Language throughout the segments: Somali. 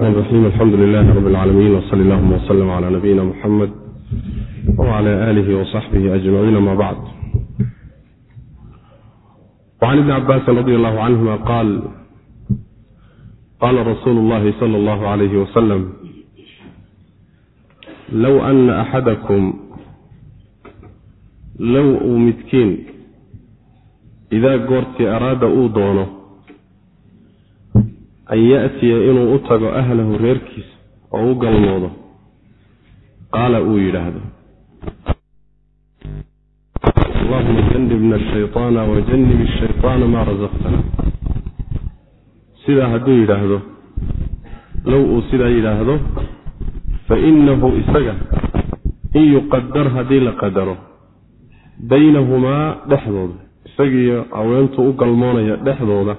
الرحيم الحمد لله رب العالمين وصلى اللهم وسلم على نبينا محمد وعلى آله وصحبه أجمعين ما بعد وعن ابن عباس رضي الله عنهما قال قال رسول الله صلى الله عليه وسلم لو أن أحدكم لو midkiin idaa goortii araada uu doono an ya'tiya inuu u tago ahlahu reerkiisa oo u galmoodo. Qaala uu yidhaahdo allahuma janibna ashayطaana wajanib ashayطaana maa rasaqtana sidaa hadduu yidhaahdo low uu sidaa yidhaahdo fainahu isaga in yuqadar haddii la qadaro baynahumaa dhexdooda isagiiyo haweentu u galmoonaya dhexdooda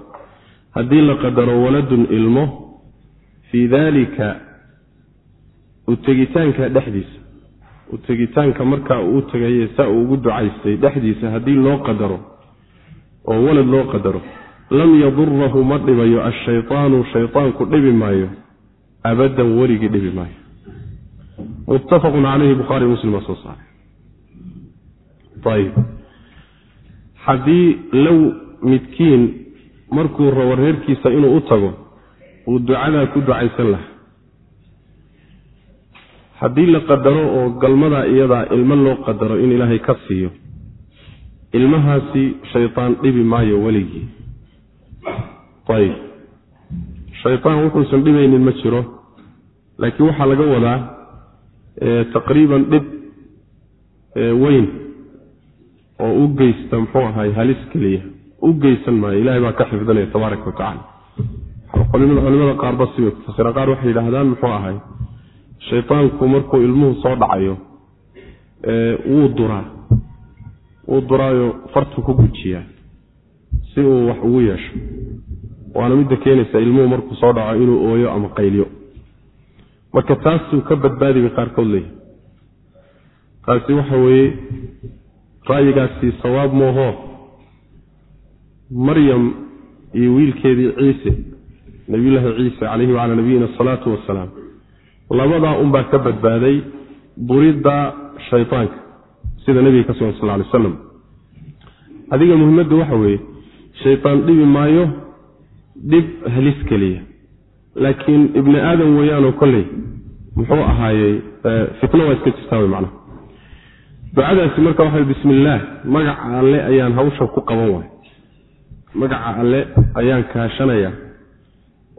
haddii la qadaro waladun ilmo fii daalika utegitaanka dhexdiisa. Utegitaanka markaa uu tegaye saa uu ugu ducaystay dhexdiisa haddii loo qadaro oo walad loo qadaro lam yadurahu ma dhibayo ashaytaanu shaytaanku dhibi maayo abadan weligii dhibi maayo. Muttafaqun caleyhi bukhaari muslim soo saaray. Ayib haddii low midkiin markuu rabo reerkiisa inuu u tago uu ducadaa ku ducaysan lahaa. Haddii la qadaro oo galmadaa iyadaa ilmo loo qadaro in ilaahay ka siiyo ilmahaasi shaytaan dhibi maayo weligii. Ayib. Shaytaan wuxuusan dhibaynin ma jiro laakiin waxaa laga wadaa taqriiban dhib weyn oo u geysta muxuu ahay halis keliya u geysan maayo. Ilahay baa ka xifdanaya tabaaraka watacala culimada qaarba siba fasira qaar waxay yidhaahdaan muxuu ahay shaytaanku markuu ilmuhu soo dhacayo wuu duraa. Wuu duraayo fartu ku gujiyaa si uu wax ugu yeesho. Waana midda keenaysa ilmuhu markuu soo dhaco inuu ooyo ama qaylyo. Marka taasuu ka badbaadi bay qaarkood leeyahy taasi waxa weeye ra'yigaasi sawaab moohoo maryam iyo wiilkeedii ciise nabiyullaahi ciise calayhi wacalaa nabiyina asalaatu wasalaam labadaa unbaa ka badbaaday buridda shaytaanka sida nebiga ka sugan sal alay aslam adiga muhimmaddu waxa weeye shaytaan dhibi maayo dhib halis keliya. Laakiin ibni aadam weeyaanoo kolley muxuu ahaayey fitno waa iska jirtaa wey macnaha. Ducadaasi marka waxa bismi illaah alle ayaan hawsha ku qaban waay magaca alle ayaan kaashanaya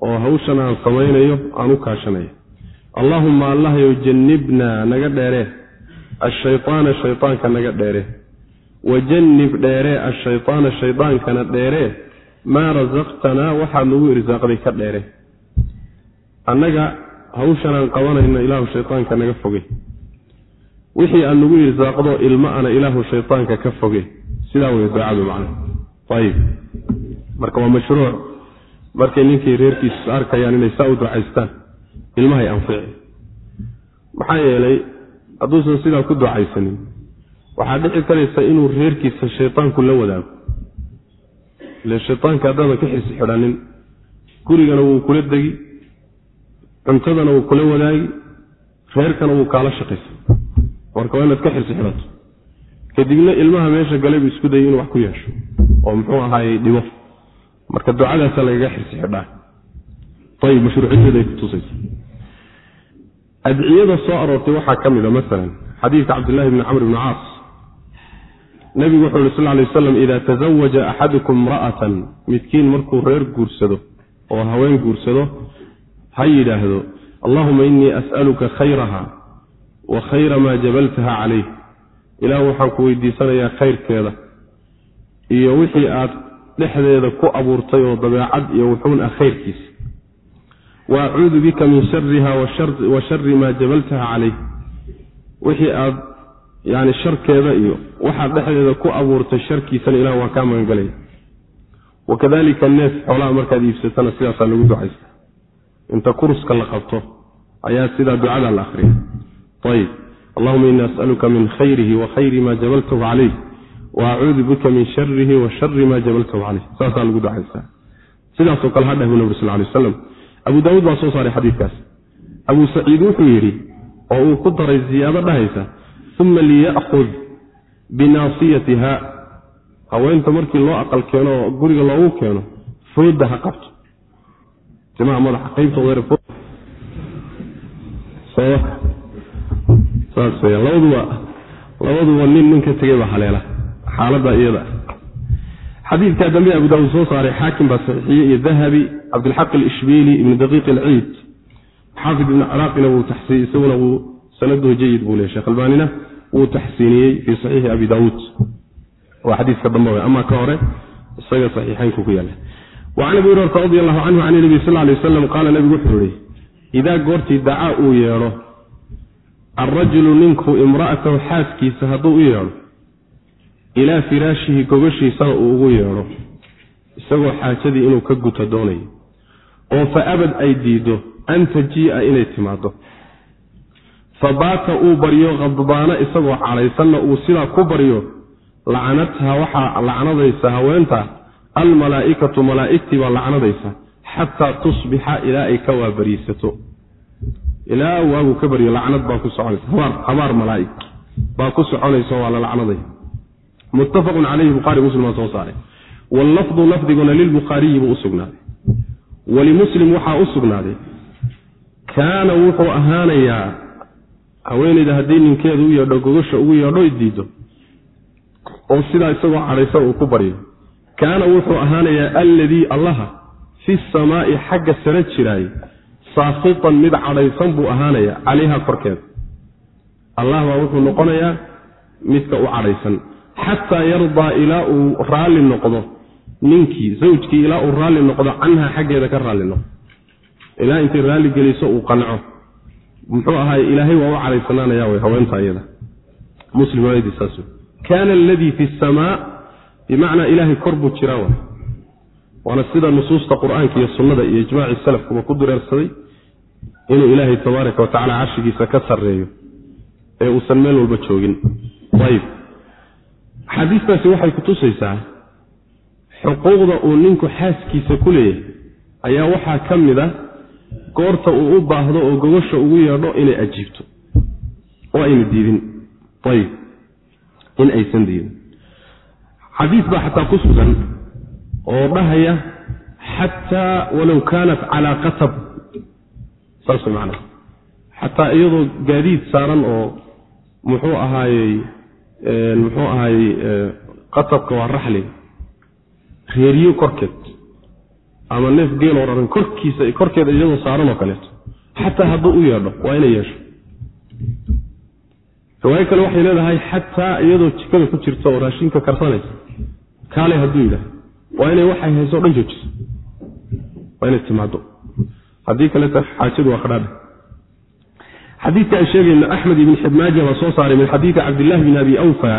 oo hawshan aan samaynayo aan u kaashanaya allaahumma allahyow jannibnaa naga dheeree ashaytaana shaytaanka naga dheere. Wajannib dheeree ashaytaana shaydaankana dheeree maa rasaqtanaa waxaad nagu irsaaqday ka dheere. Annaga hawshanaan qabanayno ilaahu shaytaanka naga fogey wixii aad nagu irsaaqdo ilma ana ilaahu shaytaanka ka foge. Sidaa wey ducadu macna. Ayib marka waa mashruuc. Markay ninkii reerkiisu arkayaan inay saa u ducaystaan ilmahay anfici maxaa yeelay hadduusan sidaa ku ducaysanin waxaa dhici karaysa inuu reerkiisa shaytaanku la wadaago. Ile shaytaanka haddaadan ka xisi xidhanin gurigana wuu kula degi cuntadana wuu kula wadaagi reerkana wuu kaala shaqaysa marka waa inaad ka xirsi xidhato. Kadibna ilmaha meesha galay buu isku dayay inuu wax ku yeesho oo muxuu ahaayey dhibo marka ducadaasa lagaga xirsi xidhaa ayib mashruuciyaday kutusaysa adciyada soo aroortay waxaa ka mid a masalan xadiidka cabdillahi bni camr bni caas. Nabigu wuxuu yhi sal lay waslam idaa tazawaja axadukum imra'atan midkiin markuu reer guursado oo haween guursado ha yidhaahdo allahuma innii as'aluka khayraha wa khayra maa jabaltaha calayh ilaah waxaan ku weydiisanayaa khayrkeeda iyo wixii aad dhexdeeda ku abuurtay oo dabeecad iyo wuxuun ah khayrkiisa wa acuudu bika min shariha wa shari maa jabaltaha calayh. Wixii aad yani sharkeeda iyo waxaad dhexdeeda ku abuurtay sharkiisana ilah waan kaa magangalaya wakadalika neef xoolaha markaad iibsatana sidaasaa lagu ducaysta inta kurska la qabto ayaa sidaa ducada la akriya ayb allahuma ini as'aluka min khayrihi wa khayri ma jabaltahu calayh wa acuudu bika min sharihi wa shari ma jabaltahu calayh saasaa lagu ducaysaa sidaasoo kale hadhah bu nabri sal lay aslam abu daawuud baa soo saaray xadiidkaas abu saciid wuxuu yidhi oo uu ku daray ziyaado dhahaysa uma liya'khud binaasiyatiha haweenta markii loo aqal keeno oo guriga loogu keeno fooda ha qabto timaha madaxa qaybta labaduba labaduba nin nin ka tegay baa haleela xaalada iyada. Xadiidkaa dambe abu daawuud soo saaray xaakim baa saxiixiye iyo dahabi cabdilxaq alishbiili ibnu daqiiq alciid. Xaafid ibnu ciraaqina wuu taxsiiyey isaguna wuu sanaduhu jayid buu leey sheekh albaanina wuu taxsiiniyey fii saxiixi abi daawuud waa xadiiska dambe w ama ka hore isaga saxiixaynku ku yaalla wacan abi hurarata radi allahu canhu can nabi sal lay waslam qaala nabigu wuxuu yihi idaa goortii dacaa uu yeedho alrajulu ninku imra'atahu xaaskiisa hadduu u yeedho ilaa firaashihi gogashiisana uu ugu yeedho isagoo xaajadii inuu ka guto doonayo. Oo fa abad ay diido an tajii'a inay timaado fa baata uu baryo khadbaana isagoo cadhaysanna uu sidaa ku baryo lacanatha waxaa lacnadaysa haweenta almalaa'ikatu malaa'igtii baa lacnadaysa xataa tusbixa ilaa ay ka waabariisato. Ilaa waagu ka baryo lacnad baa ku soconaysa. Habaar malaa'ig baa ku soconaysa waa la lacnadaya muttafaqun calayhi buhari muslim soo saaray. Wallafdu lafdiguna lilbukhaariyi buu u sugnaaday. Walimuslim waxaa u sugnaaday. Kaana wuxuu ahaanayaa haweenayda haddii ninkeedu u yeedho gogosha ugu yeedho diido oo sidaa isagoo cadhaysan uu ku baryo. Kaana wuxuu ahaanayaa alladii allaha fi samaa'i xagga sare jiraay saakitan mid cadhaysan buu ahaanayaa calayha korkeeda. Allah baa wuxuu noqonayaa midka u cadhaysan xataa yardaa ilaa uu raalli noqdo ninkii zawjkii ilaa uu raalli noqdo canha xaggeeda ka raalli noqdo. Ilaa intay raalli geliso uu qanco. Muxuu ahaay ilaahay waa u cadhaysanaanaya way haweenta iyada muslim saas kaana aladii fi samaa bimacnaa ilaahay kor buu jiraa wa waana sida nusuusta qur'aanka iyo sunnada iyo ijmaaci salafkuba ku dureersaday inuu ilaahay tabaaraka wa carshigiisa ka sarreeyo ee uusan meel walba joogin. Ayib xadiistaasi waxay kutusaysaa xuquuqda uu ninku xaaskiisa ku leeyahay ayaa waxaa ka mid a goorta uu u baahdo oo gogosha ugu yeedho inay ajiibto oo ayna diidin. Ayib. In aysan diidin. Xadiis baa xataa ku sugan oo dhahaya xataa walow kaanat calaa qatab. Saas macnaa xataa iyadoo gaadiid saaran oo muxuu ahaayey muxuu ahaayey qatabka waa raxliga reeriyo korkeed. Ama neef geeloo raran korkiisa korkeeda iyadoo saaran oo kaleeto. Xataa hadduu u yeedho waa inay yeesho. Riwaayo kale waxay leedahay xataa iyadoo jikada ku jirta oo raashinka karsanaysa. Kaale hadduu yidhaah waa inay waxay hayso dhan joojiso. Waa inay timaado haddii kaleeta xaajadu waa xadiidka aan sheegayno axmed ibn xibmaaja baa soo saaray min xadiidi cabdillahi bn abi awfa.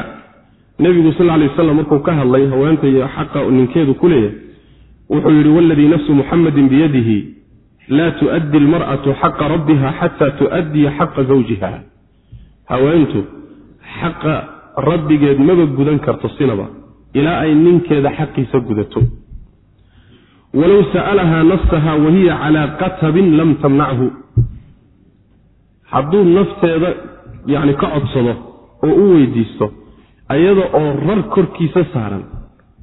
Nebigu sal lay waslam markuu ka hadlay haweenta iyo xaqa ninkeedu ku leeyahay wuxuu yidhi waladii nafsu muxamadin biyadihi laa tu'addi almar'atu xaqa rabbiha xata tu'addiya xaqa zawjiha. Haweentu xaqa rabbigeed maba gudan karto sinaba ilaa ay ninkeeda xaqiisa gudato. Walow sa'alahaa nafsaha wahiya calaa qatabin lam tamnachu hadduu nafteeda yani ka codsado oo u weydiisto ayada oo rar korkiisa saaran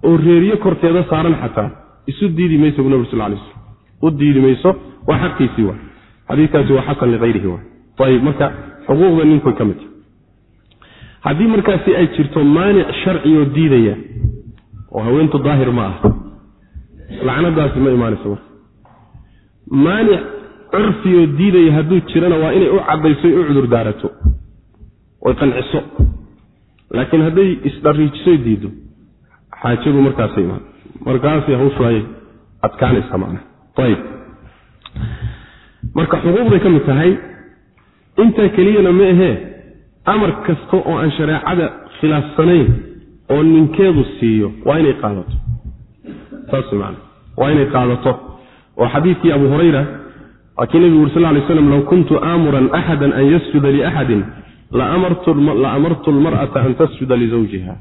oo reeriyo korkeeda saaran xataa isu diidi mayso bu nabig sal lay slam u diidi mayso waa xaqiisii wa xadiikaasi waa xasan liayrihi wa ayib marka xuquuqda ninkoy ka mid haddii markaasi ay jirto maanic sharciyoo diidaya oo haweentu daahir ma ah lacnadaasi ma imaanayso marka curfiyoo diidaya hadduu jirana waa inay u caddayso u cudur daarato oy qanciso. Laakiin hadday isdhariijisoy diiddo xaajadu markaasa imaan. Markaasay hawshu ay adkaanaysa macna. Ayib marka xuquuqday ka mid tahay. Intaa keliyana ma ahee amar kasta oo aan shareecada khilaafsanayn oo ninkeedu siiyo waa inay qaadato. Saas man waa inay qaadato. Oo xadiidkii abu hurayra waa kii nebigu uri sal lay slam low kuntu aamuran axada an yasjuda liaxadin la amartu lmar'ata an tasjuda lizawjiha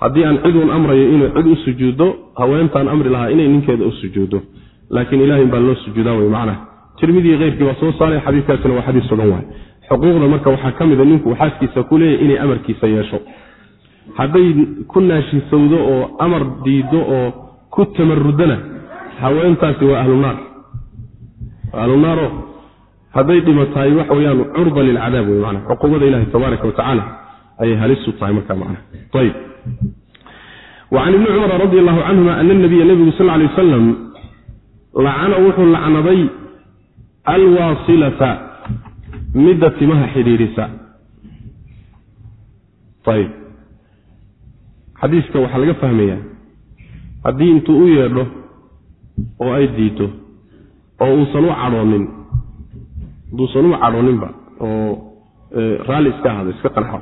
haddii aan ciduun amrayo inuu cid u sujuuddo haweentaan amri lahaa inay ninkeeda u sujuuddo laakiin ilahay baa loo sujuudaa wey macnaha tirmidi keyrkii baa soo saaray xadiikaasina waa xadiis sugan waay. Xuquuqda marka waxaa ka mida ninku xaaskiisa ku leeyahy inay amarkiisa yeesho. Hadday ku naashisowdo oo amar diido oo ku tamarudana haweentaasi waa ahlunaar waa ahlunaaro hadday dhimatahay waxa weyaan curda lilcadaab wey mana cuquubada ilahi tabaaraka watacaala ayay halisu tahay marka mana ayb wacan ibni cumar radi allahu canhuma ana nabiya nebigu sal lay wasalam lacana wuxuu lacnaday alwaasilata midda timaha xidhiidhisa. Ayb xadiiska waxaa laga fahmayaa haddii intuu u yeedho oo ay diido oo uusan u cadhoonin hadduusan u cadhooninba oo raalli iska ahado iska qanxo.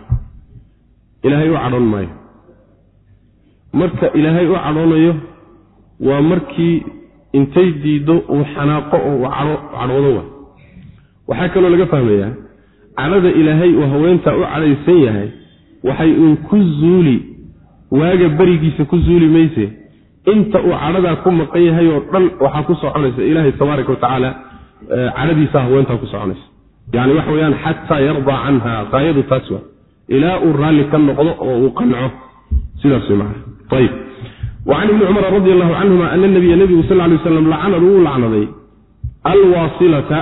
Ilaahay u cadhoon maayo. Marka ilaahay u cadhoonayo waa markii intay diiddo uu xanaaqo oo uu cadhoodo wa waxaa kaloo laga fahmayaa cadhada ilaahay uu haweentaa u cadhaysan yahay waxay uun ku zuuli waaga berigiisa ku zuuli mayse inta uu cadhadaa ku maqan yahay oo dhan waxaa ku soconaysa ilaahay tabaaraka watacaala cadhadiisa haweentaa ku soconaysa. Yani waxa weyaan xataa yardaa canha qaayadu taas waa ilaa uu raalli ka noqdo oo uu qanco. Sidaas wacan ibni cumar radi allahu canhuma ana nabiya nebigu sal lay waslam lacanad wuu lacnaday alwaasilata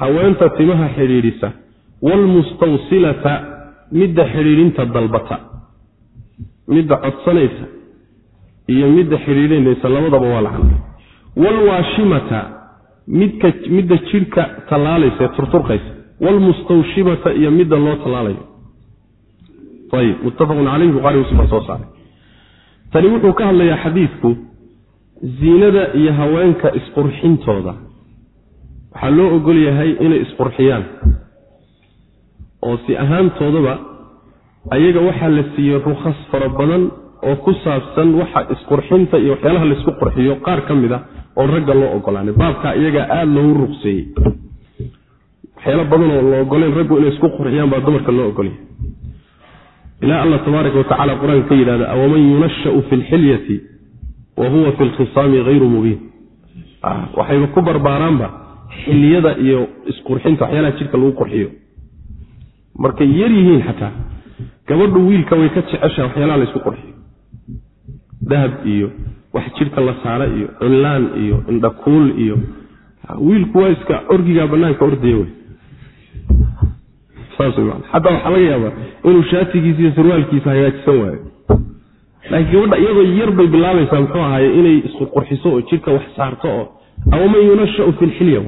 haweenta timaha xidhiidhisa waalmustawsilata midda xidhiidhinta dalbata. Midda codsanaysa iyo midda xidhiidhinaysa labadaba waa lacnaday waalwaashimata midka midda jidhka tallaalaysa ee turturqaysa waalmustawshimata iyo midda loo tallaalayo. Ayib muttafaqun caleyhi buqari muslim baa soo saaray. Tani wuxuu ka hadlayaa xadiidku ziinada iyo haweenka isqurxintooda. Waxaa loo ogol yahay inay isqurxiyaan oo si ahaantoodaba ayaga waxaa la siiyey rukhas fara badan oo ku saabsan waxa isqurxinta iyo waxyaalaha laysku qurxiyo qaar ka mid a oon ragga loo ogolaanay baabkaa iyagaa aada loogu ruqseeyey waxyaala badan oo la ogoleen raggu inay isku qurxiyaan baa dumarka loo ogolyahay ilaa allah tabaaraka watacala qur'aanka ka yidhahda awaman yunashau fi lxilyati wa huwa fi lkhisaami hayru mubiin. Waxayba ku barbaaraanba xiliyada iyo isqurxinta waxyaalaha jidhka lagu qurxiyo. Markay yar yihiin xataa gabadhu wiilka way ka jeceshaha waxyaalaha laysku qurxiyo dahab iyo wax jidhka la saara iyo cunlaan iyo indhakuul iyo wiilku waa iska orgigaa banaanka ordaya wey. Xataa waxaa laga yaabaa inuu shaatigiisa iyo sarwaalkiisa hagaajisan waayo. Laakiin gabadha iyadoo yar bay bilaabaysaa muxuu ahaaye inay isqurxiso oo jidhka wax saarto oo awaman yunashau fi lxilya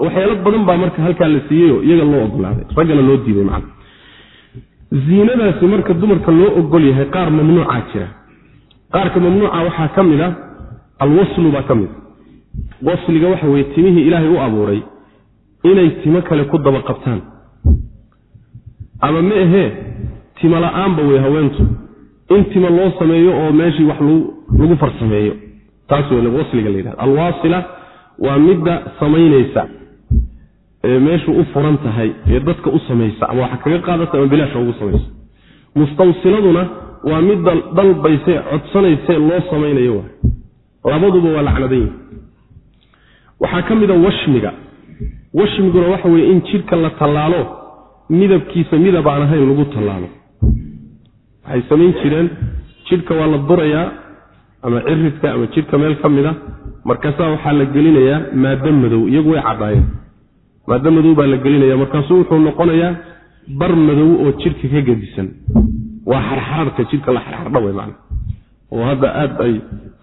waxyaalo badan baa marka halkaa la siiyeyoo iyaga loo ogolaaday raggana loo diiday macna ziinadaasi marka dumarka loo ogol yahay qaar mamnuucaa jira. Qaarka mamnuuca waxaa ka mid a alwaslu baa ka mid wasliga waxa weye timihii ilaahay u abuuray inay timo kale ku daba qabtaan. Ama ma ahee timo la'aanba wey haweentu. In timo loo sameeyo oo meeshii wax lagu farsameeyo. Taas wey wasliga la yidhahda alwaasila waa midda samaynaysa meeshu u furan tahay ee dadka u samaysa ama waxa kaga qaadata ama bilaasha ugu samaysa. Mustawsiladuna waa midda dalbayse codsanayse loo samaynayo waa labaduba waa lacnadan yihi waxaa ka mid a washmiga. Washmiguna waxa weye in jidhka la tallaalo midabkiisa midab aan ahayn lagu tallaalo. Waxay samayn jireen jidhka waa la durayaa ama ciridka ama jidhka meel ka mid a. Markaasaa waxaa la gelinayaa maado madow iyagu way caddaayeen maado madow baa la gelinaya markaasuu wuxuu noqonayaa bar madow oo jidhka ka gedisan waa xarxararka jidhka la xarxardha way macna. Oo hadda aad ay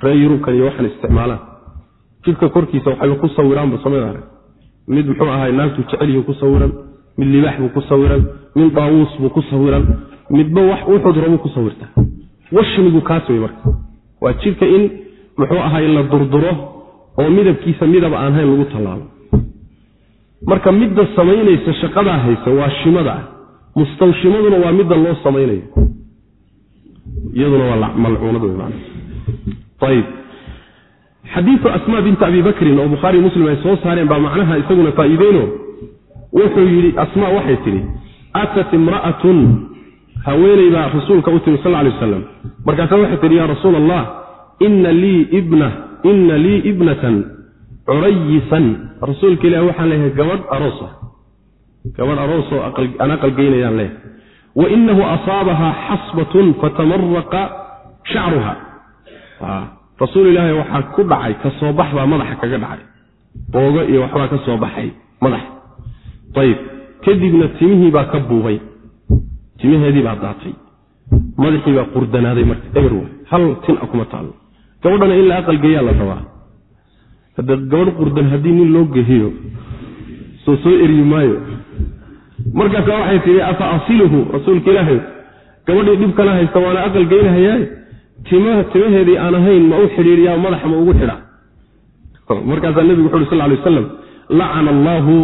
ree yurubkan iyo waxaan isticmaalaan jidhka korkiisa waxayba ku sawiraanba samada arag mid muxuu ahay naagtuu jecelyihi ku sawiran mid libaax buu ku sawiran mid daawuus buu ku sawiran midba wax wuxuu rabuu ku sawirtaa washmigu kaas wey marka. Waa jidhka in muxuu ahay la durduro oo midabkiisa midab aan hayn lagu tallaalo marka midda samaynaysa shaqadaa haysa waa shimada ah mustawshimaduna waa midda loo samaynayo. Iyaduna waa malcuunad wey man ayib xadiiu asma binta abi bakrin oo bukhaari muslim ay soo saareen baa macnaha isaguna faa'iideyno. Wuxuu yidhi asma waxay tidhi atat imra'atun. Haweeney baa rasuulka u timi sal lay wasalam markaasa waxay tidhi ya rasuul allah ina lii ibna ina lii ibnatan curayisan rasuulka ilahi waxaan leeyahay gabadh aroosa gabadh aroosoo aan aqalgeynayaan leeyahay. Wa inahu asaabahaa xasbatun fatamaraqa shacruha. Rasuul ilaahi waxaa ku dhacay ka soo bax baa madaxa kaga dhacay. Boogo iyo waxbaa ka soo baxay madaxa. Ayib kadibna timihii baa ka buubay. Timaheedii baa daatay. Madaxii baa qurdanaaday marka eber hal tin kuma taallo gabadhana in la aqalgeeyaa la rabaa hade gabadh qurdan haddii nin loo gehiyo soo soo eryi maayo. Markaasa waxay tihi afa asiluhu rasuulka ilaahay gabadhii dhibkana haysta waana aqal geynahayaaye timaha timaheedii aan ahayn ma u xidhiiriyaa madaxa ma ugu xidha. Markaasaa nebigu wuxu uhi sal lay waslam lacana allaahu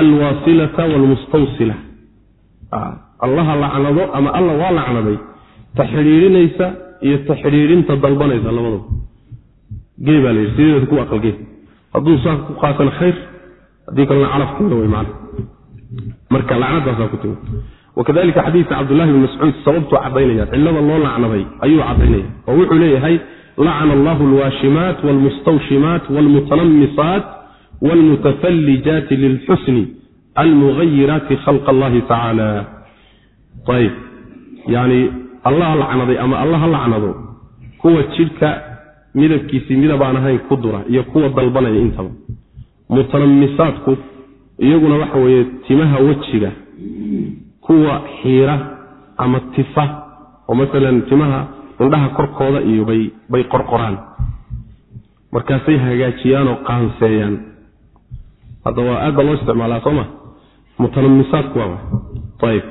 alwaasilata waalmustawsila allaha lacnado ama alla waa lacnaday ta xidhiirinaysa iyo ta xidhiirinta dalbanaysa labadaba gee baa layidhi sideeda ku aqalgee hadduu saa ku qaatan khayr haddii kalena calafkeeda way macna. Marka lacnadaasaa ku timi wakadalika xadiidka cabdullahi bn mascuud sababtuu caddaynaya cillada loo lacnaday ayuu caddaynaya oo wuxuu leeyahay lacana allahu alwaashimaat walmustawshimaat walmutanamisaat walmutafallijaati lilxusni almugayiraati khalqa allahi tacaala. Ayib. Yani allaha lacnaday ama allaha lacnado kuwa jidhka midabkiisii midab aan ahayn ku dura iyo kuwa dalbanaya intaba. Mutanamisaadku iyaguna waxa weeye timaha wejiga kuwa xiira ama tifa oo masalan timaha indhaha korkooda iyo bay bay qorqoraan. Markaasay hagaajiyaan oo qaanseeyaan. Hadda waa aad baa loo isticmaalaa soo ma? Mutanamisaadku waa ayib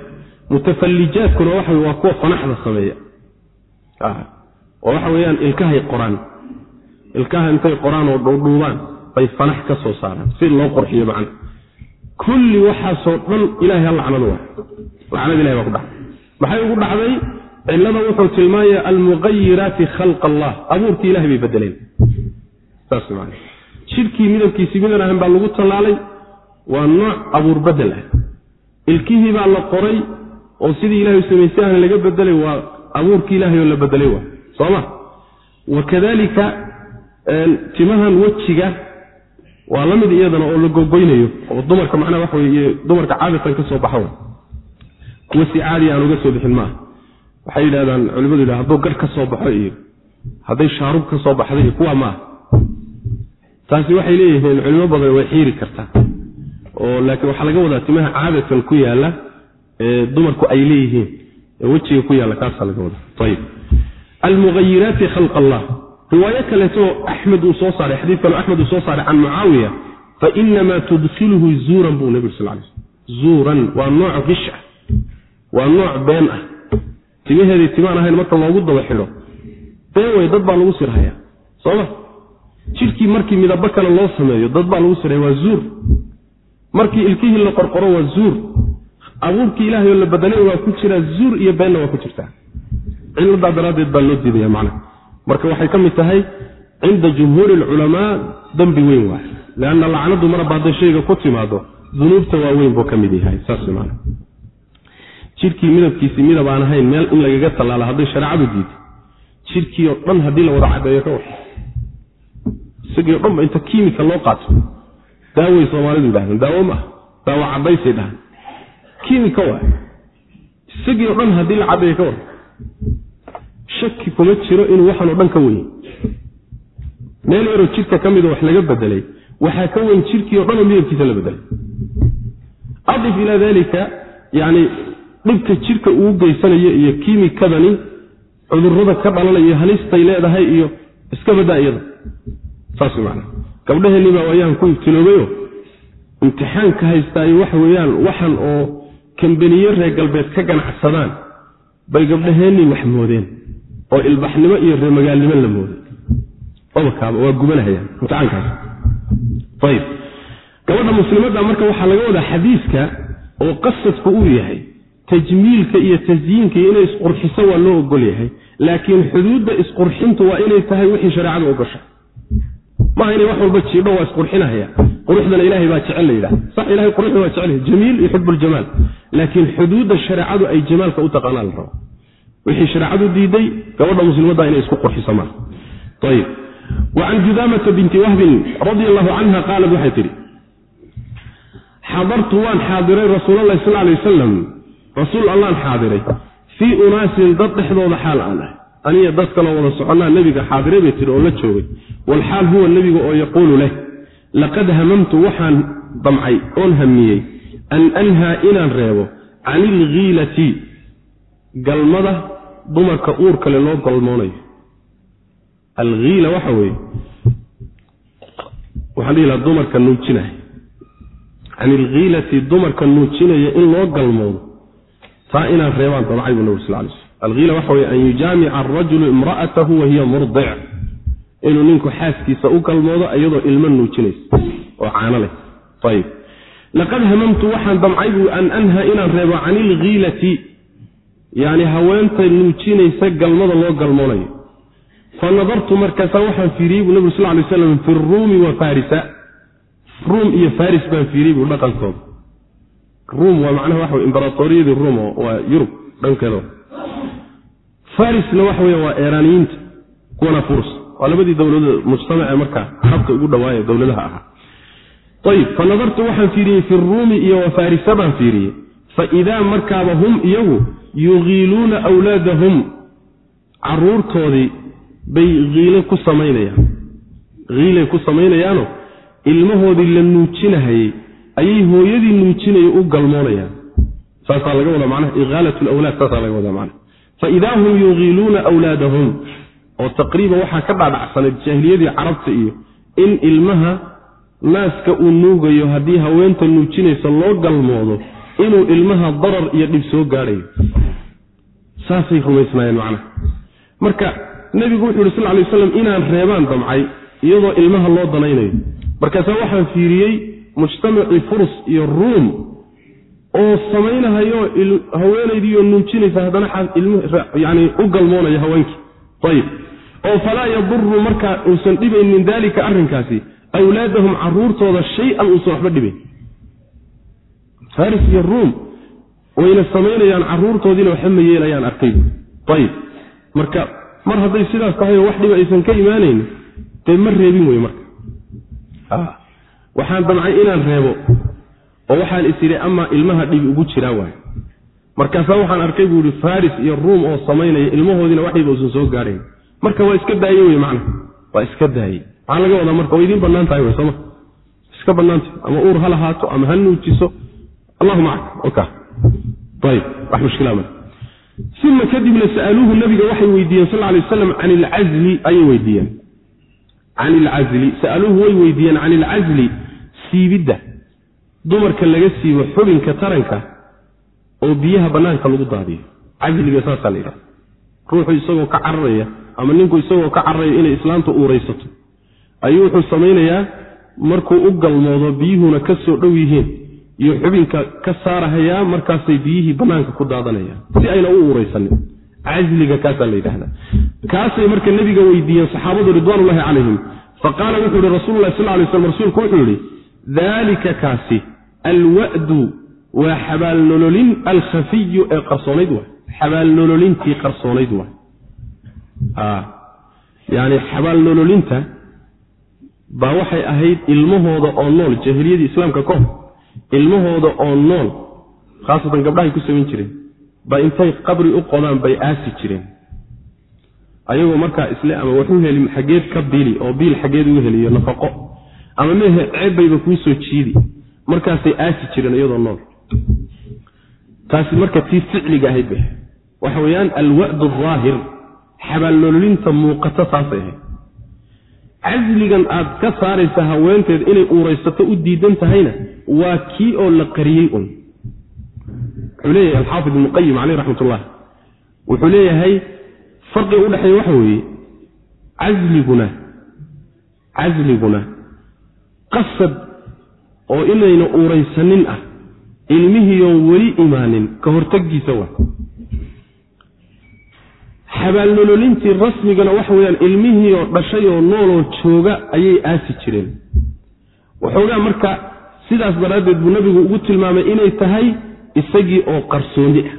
mutafallijaadkuna waxa waa kuwa fanaxda sameeya. Oo waxa weeyaan ilkahay qoraan ilkaha intay qoraan oo dhuudhuubaan bay fanax ka soo saaraan si loo qorxiyo macna kulli waxaasoo dhan ilahay ha lacnadu waa lacnad ilahay baa ku dhacday. Maxay ugu dhacday? Cillada wuxuu tilmaamaya almuqayiraati khalqa allah abuurkii ilahay bay bedeleen saas man jidhkii midabkiisii midan ahan baa lagu tallaalay. Waa nooc abuur bedel ah. Ilkihii baa la qoray oo sidii ilahay samaysay aan laga bedelay waa abuurkii ilahay oo la bedelay waa. Sooma wakadalika timahan wejiga waa la mid iyadana oo la gogoynayo oo dumarka macnaha waxa weye dumarka caadatan ka soo baxa kuwa si caadi aan uga soo bixin maaha waxay yidhahdaan culimadu yidhah hadduu gar ka soo baxo iyo hadday shaarub ka soo baxday iyo maaha taasi waxay leeyihiin culimo badan way xiiri kartaa. Oo laakiin waxaa laga wadaa timaha caadatan ku yaalla ee dumarku ay leeyihiin ee wejiga ku yaalla kaasaa laga wadaa. Ayib almuayiraati khalq allah riwaayo kaleeto axmed uu soo saaray xadiid kale axmed uu soo saaray can mucaawiya fainamaa tudkhiluhu zuuran buu nebigu sal lay sl zuuran waa nooc gish ah waa nooc been ah. Timaheedii timaan ahayn marka loogu daba xidho been wey dad baa lagu sirhaya sooma jidhkii markii midabo kale loo sameeyo dad baa lagu sirhaya waa zuur. Markii ilkihii la qorqoro waa zuur. Abuurkii ilahay oo la bedelay waa ku jiraa zuur iyo beenna waa ku jirtaa. Ciladaa daraaddeed baa loo diidaya macnaha marka waxay ka mid tahay cinda jumhuuri alculamaa dembi weyn waay leanna lacnadu maraba hadday shayga ku timaado dunuubta waaweyn buu ka mid yahay. Saas man jidhkii midabkiisii midab aan ahayn meel in lagaga tallaala hadday shareecadu diido jidhkii oo dhan haddii la wada cadeeyo ka war isagii o dhanba inta kiimika loo qaato. Daaway soomaalidu yidhahdeen daawo maaha daawo cadaysay dhahan kiimika waay isagii o dhan haddii la cadeeyo ka war shaki kuma jiro inuu waxaan oo dhan ka weyn meel yaroo jidhka ka midoo wax laga bedelay waxaa ka weyn jidhkii o dhan oo midabkiisa la bedelay. Adif ilaa dalika yani dhibka jidhka uu geysanayo iyo kiimikadani cudurrada ka dhalanaya halistay leedahay iyo iska badaa iyada. Saas man gabdhaheenni baa waayaan ku ibtiloobayo imtixaanka haystaayo waxa weeyaan waxan oo kambeniye reer galbeed ka ganacsadaan bay gabdhaheenni wax moodeen oo ilbaxnimo iyo reermagaalnimo la mooday. Obakaaba waa gubanahayaan imtixaankaas ayib. Gabadha muslimadda marka waxaa laga wadaa xadiiska oo qasadku uu yahay tajmiilka iyo tasyiinka iyo inay isqurxiso waa loo ogol yahay laakiin xuduudda isqurxintu waa inay tahay wixii shareecadu ogosha maaha inay wax walba jiidho waa isqurxinahaya quruxdana ilahay baa jecel la yidhaha sax ilahay quruxda waa jecel jamiil yuxibu ljamaal laakiin xuduudda shareecadu ay jamaalka u taqaanaa la raba wixii shareecadu diiday gabadha muslimadda inay isku qurxiso maaha ayib wacan judaamata binti wahbin radia allahu canha qaalat waxay tidhi xadartu waan xaadiray rasuulalahi sal alay wasalam rasuul allaan xaadiray fii unaasin dad dhexdooda xaal aan ahay. Aniya dad kaloo wada soconnaa nebiga xaadiray bay tidhi oo la joogay. Walxaal huwa nebiga oo yaquulu leh laqad hamamtu waxaan damcay oon hamiyey an anhaa inaan reebo can ilghiilati galmada dumarka uur kale loo galmoonayo. Alhiila waxa weeye waxaan dhihi laha dumarka nuujinaya. Can ilghiilati dumarka nuujinaya in loo galmoodo taa inaan reebaan damcay buu nabig sal lay slm alhiila waxa weye an yujaamica arajulu imra'atahu wahiya murdic inuu ninku xaaskiisa u galmoodo iyadoo ilmo nuujinaysa oo caano leh. Ayib laqad hamamtu waxaan damcay buu an anha inaan reebo can ilghiilati yani haweenta nuujinaysa galmada loo galmoonayo. Fa nadartu markaasa waxaan fiiriyey buu nabig sal lay slam fi ruumi wa farisa. Ruum iyo faris baan fiiriyey buu dhaqankooda. Ruum waa macnaha waxa wey imbaratoriyadii ruum waa yurub dhankeeda. Farisna waxa weya waa eraaniyiinta kuwana furs. Waa labadii dowladood mujtamace markaa xabka ugu dhawaaya dowladaha ahaa. Ayib fa nadartu waxaan fiiriyey fi ruumi iyo wa farisa baan fiiriyey. Fa idaa markaaba hum iyagu yugiiluuna wlaadahum caruurtoodii bay hiile ku samaynayaan. Hiilay ku samaynayaano ilmahoodii la nuujinahayey ayay hooyadii nuujinaya u galmoonayaan. Saasaa laga wadaa macnaha iqaalat lawlaad saasaa laga wadaa macnaha. Fa idaa hum yugiiluuna wlaadahum oo taqriiban waxaa ka dhaadhacsanayd jaahiliyadii carabta iyo in ilmaha naaska uu nuugayo haddii haweenta nuujinaysa loo galmoodo inuu ilmaha darar iyo dhib soo gaadhayo saasay rumaysnaayeen macnaha. Marka nebigu wuxu yidhi sal lay waslam inaan reebaan damcay iyadoo ilmaha loo danaynayo. Markaasaa waxaan fiiriyey mujtamacii furs iyo ruum oo samaynahayo haweenaydiioo nuujinaysa haddana yani u galmoonaya haweenkii. Ayib oo falaa yaduru markaa uusan dhibaynin daalika arrinkaasi awlaadahum caruurtooda shay-an uusan waxba dhibayn wayna samaynayaan caruurtoodiina waxba ma yeelayaan arkay ayib marka mar hadday sidaas tahay oo wax dhiba aysan ka imaanayn dee ma reebin wey marka. Waxaan damcay inaan reebo oo waxaan is amaa ilmaha dhibi ugu jiraa waay. Markaasaa waxaan arkay buu yihi faris iyo ruum oo samaynaya ilmahoodiina wax dhiba uusan soo gaadhayn marka waa iska daaye wey macna. Waa iska daaye maxaa laga wadaa marka waa idiin bannaan tahay wey sooma iska bannaantahay ama uur ha lahaato ama ha nuujiso. Allahuma aclam ma uma kadibna sa'aluuhu nabiga waxay weydiiyeen sal lay waslam can ilcazli ayay weydiiyeen can ilcazli sa'aluuhu way weydiiyeen can ilcazli siibidda. Dumarka laga siibo xubinka taranka oo biyaha bannaanka lagu daadiyo. Casliga saasaa la yidhaha ruuxu isagoo ka cararaya ama ninku isagoo ka cararaya inay islaamta uuraysato. Ayuu wuxuu samaynayaa markuu u galmoodo biyuhuna ka soo dhow yihiin iyo xubinka ka saarahayaa markaasay biyihii bannaanka ku daadanayaan si ayna u uuraysanin. Casliga kaasaa la yidhahda kaasay marka nebiga weydiiyeen saxaabadu ridwaanullahi calayhim. Fa qaala wuxuu yihi rasuululahi sal lay slam rasuulku wuxuu yidhi daalika kaasi alwa'du waa xabaalnololin alkhafiyu ee qarsoonayd waay. Xabaalnololintii qarsoonayd waay. Yani xabaalnololinta baa waxay ahayd ilmahooda oo nool jaahiliyadii islaamka ka hor ilmahooda oo nool khaasatan gabdhahay ku samayn jireen ba intay qabri u qodaan bay aasi jireen. Ayagoo markaa isle ama waxu heli xaggeed ka biili oo biil xaggeed ugu heliyo nafaqo ama mehe ceebbayba kuu soo jiidi markaasay aasi jireen iyadoo nool. Taasi marka tii ficliga ahayd bay waxa weeyaan alwa'du aahir xabaalnololinta muuqata saasay ahayd. Casligan aad ka saaraysa haweenteed inay uuraysato u diidan tahayna waa kii oo la qariyey un. Wuxuu leeyahay alxaafid ibnu qayim caleyh raxmat ullah wuxuu leeyahay farqiga udhexeeya waxa weeye casliguna casliguna qasad oo inayna uuraysanin ah ilmihiiyoon weli imaanin ka hortaggiisa waa. Xabaalnololintii rasmigana waxa weeyaan ilmihiioo dhashay oo nooloo jooga ayay aasi jireen. Waxoogaa marka sidaas daraaddeed buu nabigu ugu tilmaamay inay tahay isagii oo qarsoodi ah.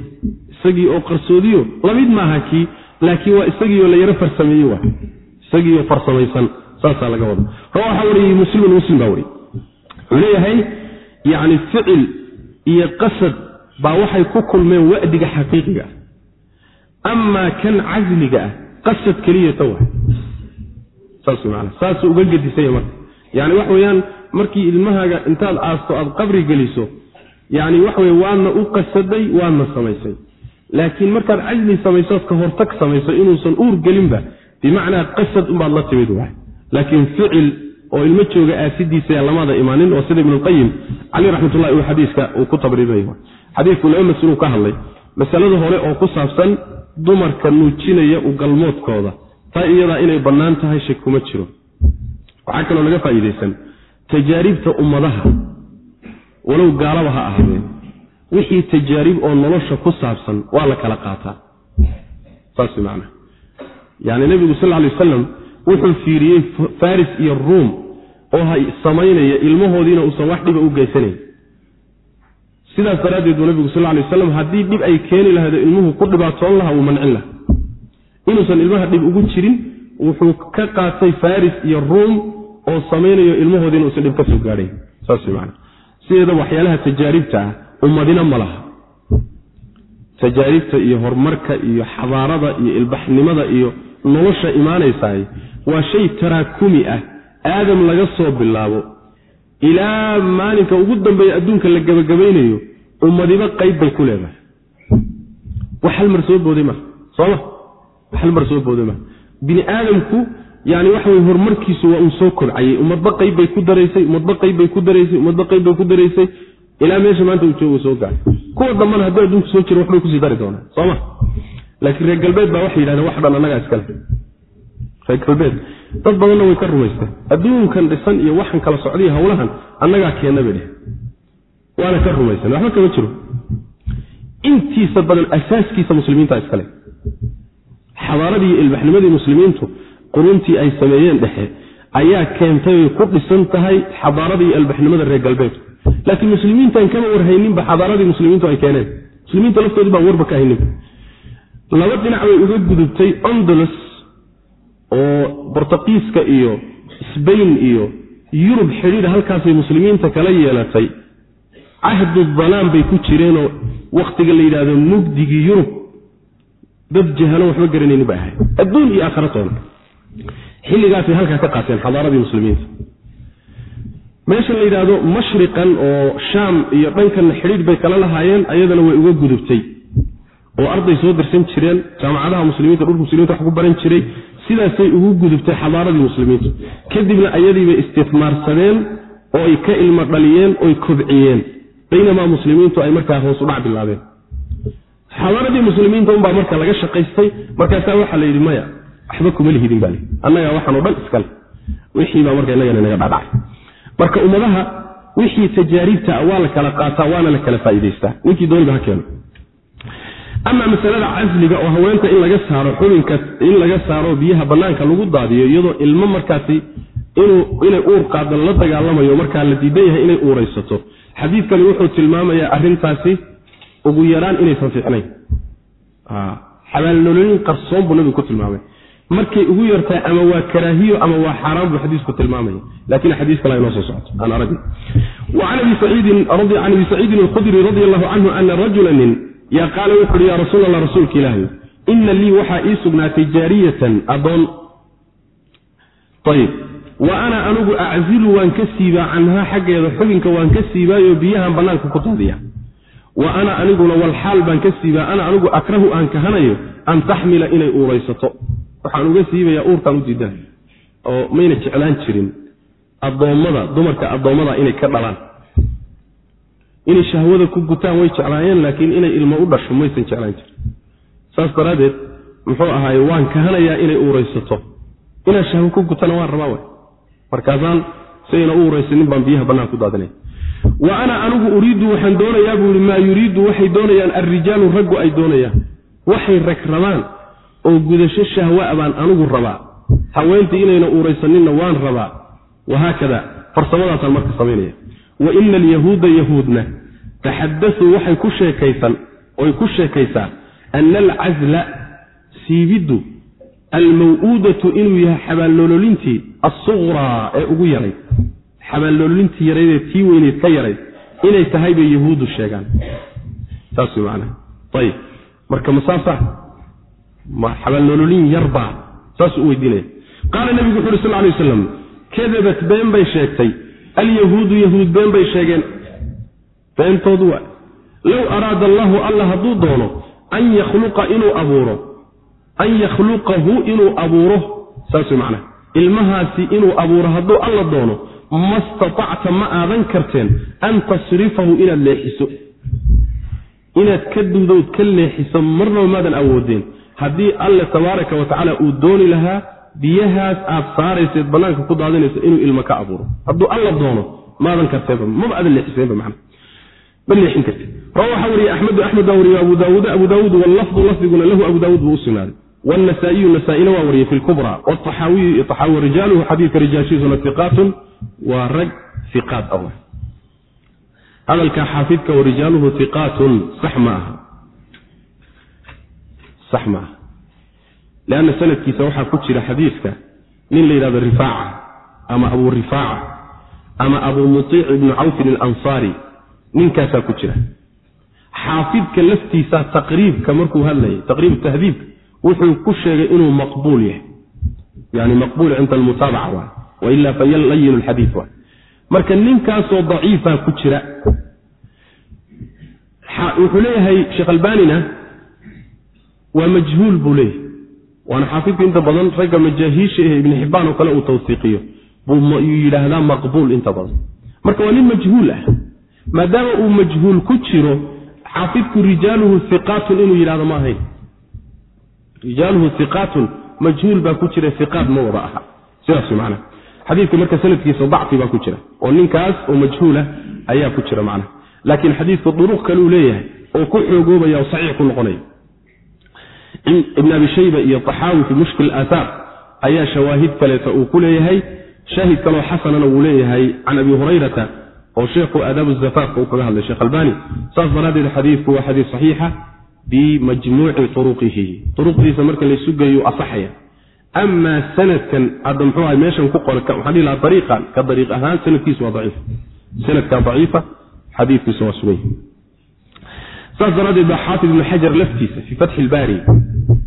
Isagii oo qarsoodiyo la mid maaha kii laakiin waa isagii oo la yaro farsameeye waa. Isagiiyo farsamaysan saasaa laga wada waxaa wariyey muslimun muslim baa wariyey wuxuu leeyahay yacni ficil iyo qasad baa waxay ku kulmeen wa'diga xaqiiqiga ah. Amaa kan casliga ah qasad keliyata wa saas man saasuu uga gedisanya marka. Yani wax weeyaan markii ilmahaaga intaad aasto aad qabri geliso yani waxa weye waadna u qasaday waadna samaysay. Laakiin markaad casli samaysood ka hortag samayso inuusan uur gelinba bimacnaa qasad unbaad la timid waay. Laakiin ficil oo ilmo jooga aasidiisa lamada imaanin oo sida ibnuqayim cali raxmatullahi uu xadiiska uu ku tabriiray xadiidku laba mas'uul ka hadlay. Masalada hore oo ku saabsan dumarka nuujinaya u galmoodkooda taa iyadaa inay bannaan tahay shak kuma jiro. Waxaa kaloo laga faa'iidaysan tajaaribta ummadaha walow gaalaba ha ahaadeen wixii tajaarib oo nolosha ku saabsan waa la kala qaataa. Saas macnaa yani nebigu sal alay wasalam wuxuu fiiriyey faris iyo ruum oo ha samaynaya ilmahoodiina uusan wax dhiba u geysanayn. Sidaas daraaddeed buu nebigu sal alay wasalam haddii dhib ay keeni lahaydo ilmuhu ku dhibaatoon lahaa wuu mancin laha inuusan ilmaha dhib ugu jirin wuxuu ka qaatay faris iyo ruum oo samaynayo ilmahoodiina uusan dhib ka soo gaadhayn saas man sideeda waxyaalaha tajaaribta ah ummadina ma laha. Tajaaribta iyo horumarka iyo xadaarada iyo ilbaxnimada iyo nolosha imaanaysaay waa shay taraakumi ah. Aadam laga soo bilaabo. Ilaa maalinka ugu dambeeya adduunka la gebagabaynayo ummadiba qayb bay ku leedahay. Wax hal mar soo booday maa sooma wax hal mar soo booday maa bini aadamku yani waxa weye horumarkiisu waa uu soo kobcayay. Ummadba qayb bay ku daraysay ummadba qayb bay ku daraysay ummadba qayb bay ku daraysay. Ilaa meesha maanta uu joogo soo gaay kuwa dambana haddii adduunku soo jiro waxbay ku sii dari doonaa. Sooma laakiin reer galbeed baa waxay yidhahdeen wax dhan annagaa iskale. Reer galbeed dad badanna way ka rumaysteen. Adduunkan dhisan iyo waxan kala socdaiyo howlahan annagaa keenna bay dheh waana ka rumaysan waxba kama jiro. Intiisa badan asaaskiisa muslimiinta iskale. Xadaaradii ilbaxnimadii muslimiintu quruntii ay sameeyeen dhexe ayaa keentay ay ku dhisan tahay xadaaradii iyo ilbaxnimada reer galbeedku laakiin muslimiintan kama warhayninba xadaaradii muslimiintu ay keeneen. Muslimiinta laftoodu baan warba ka hayninba laba dhinac bay uga gudubtay ondolos oo bortuqiiska iyo sbain iyo yurub xidhiidha halkaasay muslimiinta kala yeelatay. Cahdu dalaan bay ku jireenoo wakhtiga la yidhaahdo mugdigii yurub. Dad jahano waxba garanaynin ba ahay. Adduun iyo aakhiratoona xilligaasay halkaa ka qaateen xadaaradii muslimiinta. Meesha la yidhaahdo mashriqan oo shaam iyo dhankanna xidhiidh bay kala lahaayeen ayadana way uga gudubtay oo arday soo dirsan jireen jaamacadaha muslimiinta dhulka muslimiinta wax ku baran jiray sidaasay ugu gudubtay xadaaradii muslimiintu kadibna ayadiibay istismaarsadeen oo ay ka ilmo dhaliyeen oy kobciyeen. Baynamaa muslimiintu ay markaa hoos u dhac bilaabeen. Xadaaradii muslimiinta unbaa marka laga shaqaystay markaasaa waxaa la yidhi maya waxba kuma lihidin baa annagaa waxaan o dhan iskale wixiibaa marka inagana naga dhadhacay. Marka ummadaha wixii tajaaribta waa la kala qaataa waana la kala faa'idaystaa ninkii dooniba ha keeno. Ama masalada casliga oo haweenta in laga saaro xubinka in laga saaro biyaha bannaanka lagu daadiyo iyadoo ilmo markaasi inay uur qaadan la dagaalamayo markaa la diidan yahay inay uuraysato. Xadiidkani wuxuu tilmaamayaa arrintaasi ugu yaraan inaysan fiicnayn. Xabaalnololin qarsoon buu nabigu ku tilmaamay markay ugu yartahay ama waa karaahiyo ama waa xaaraan buu xadiisku tilmaamaya. Lakin xadiis kale inoo soo socoto aan aragna wacan abi saciidin alkhudri radi allahu canhu ana rajula yaa qaala wuxu uhi yaa rasuul allah rasuulka ilaahay ina lii waxaa ii sugnaatay jaariyatan adoon ayib wa ana anigu aczilu waan ka siibaa canhaa xaggeeda xubinka waan ka siibaayo biyahan bannaanka ku daadiya. Wa ana aniguna walxaal baan ka siibaa ana anigu akrahu aan kahanayo an taxmila inay uuraysato waxaan uga siibayaa uurkaan u diidanay oo mayna jeclaan jirin addoommada dumarka addoommada inay ka dhalaan. Inay shahwada ku gutaan way jeclaayeen laakiin inay ilmo u dhasho maysan jeclaan jirin. Saas daraaddeed muxuu ahaaye waan kahanayaa inay uuraysato. Inaan shahwo ku gutana waan rabaa way. Markaasaan sayna uuraysanin baan biyaha bannaan ku daadinaya wa ana anigu uriiddu waxaan doonayaa buu yihi maa yuriiddu waxay doonayaan alrijaalu raggu ay doonayaan. Waxay rag rabaan oo gudasho shahwaa baan anigu rabaa. Haweentii inayna uuraysaninna waan rabaa. Wahaakada farsamadaasaan marka samaynaya wa ina alyahuuda yahuudna taxadasuu waxay ku sheekaysan oy ku sheekaysaa ana alcasla siibiddu almaw-uudatu inuu yahay xabaalnololintii assuqraa ee ugu yarayd xabaalnololintii yaraydee tii weyneyd ka yarayd inay tahay bay yahuuddu sheegaan. Saas wey macnaha. Ayib marka masaasa ma xabaalnololin yarbaa saasuu weydiinaya qaala nebigu wuxu uhi sal lay waslam kadabat been bay sheegtay alyahuudu yahuud been bay sheegeen. Beentoodu waa low araada allahu alla hadduu doono an yakhluqa inuu abuuro an yakhluqahu inuu abuuro saas way macnaha ilmahaasi inuu abuuro hadduu alla doono ma statacta ma aadan karteen an tasrifahu inaad leexiso. Inaad ka duudowd ka leexiso marnaba maadan awoodeen haddii alle tabaaraka wa tacaala uu dooni lahaa biyahaas aad saarayseed bannaanka ku daadinaysa inuu ilmo ka abuuro hadduu alla doono maadan karteenba maba aadan leexiseenba man ma leexin karti rawa waxaa wariye axmedu axmed baa wariye abu daawuud abu daawuud wallafdu lafdiguna lahu abu daawuud buu u sugnaaday wاnasaa'iyu nasaa-ina waa wariyey fi lkubra wاطaxaawiyu iyo طaxaawi rijaaluhu xadiidka rijaashiisuna iqaatun waa rag iqaat ah hadalka xaafidka warijaaluhu iqaatun sax ma aha sax ma aha. Leanna sanadkiisa waxaa ku jira xadiidka nin la yidhahdo rifaaca ama abu rifaaca ama abu muiic ibnu cawfin alansaari ninkaasaa ku jira. Xaafidka laftiisa taqriibka markuu hadlayay taqriib tahdiibka wuxuu ku sheegay inuu maqbuul yahay. Yani maqbuul cinda almutaabaca waay wailaa falayinu lxadiid waay marka ninkaasoo daciifa ku jira wuxuu leeyahay sheekh albanina waa majhuul buu leeyahay. Waana xaafidku inta badan ragga majaahiisha eh ibni xibbaan oo kale uu tawsiiqiyo. Buu yidhaahdaa maqbuul inta badan. Marka waa nin majhuul ah. Maadaama uu majhuul ku jiro xaafidku rijaaluhu iqaatun inuu yidhahdo ma ahayn. Rijaaluhu iqaatun majhuul baa ku jira iqaat ma wada aha. Sidaas mana xadiidka marka sanadkiisa dacfi baa ku jira. Oo ninkaas oo majhuulah ayaa ku jira macnaha laakiin xadiidku duruq kaleu leeyahay oo ku xoogoobaya oo saxiix ku noqonaya ibn abi shayba iyo taxaawi fi mushkil aathaar ayaa shawaahid kaleeta uu ku leeyahay. Shaahid kaloo xasanana wuu leeyahay can abi hurayrata oo sheekhu aadaabu zafaafka uu kaga hadlay sheekh albani. Saas daraaddeed xadiidku waa xadiis saxiixa bimajmuuci turuqihi. Turuqdiisa marka laysu geeyo asaxaya. Amaa sanadkan hadda muxuu ahay meeshan ku qoran waxaan dhihi lahaa dariiqan ka dariiq ahaan sanadkiisu waa daciif. Sanadkaa daciifa xadiidkiisa waa sugay saas daraaddeed baa xaafid ibnu xajar laftiisa fii fatxi ilbaari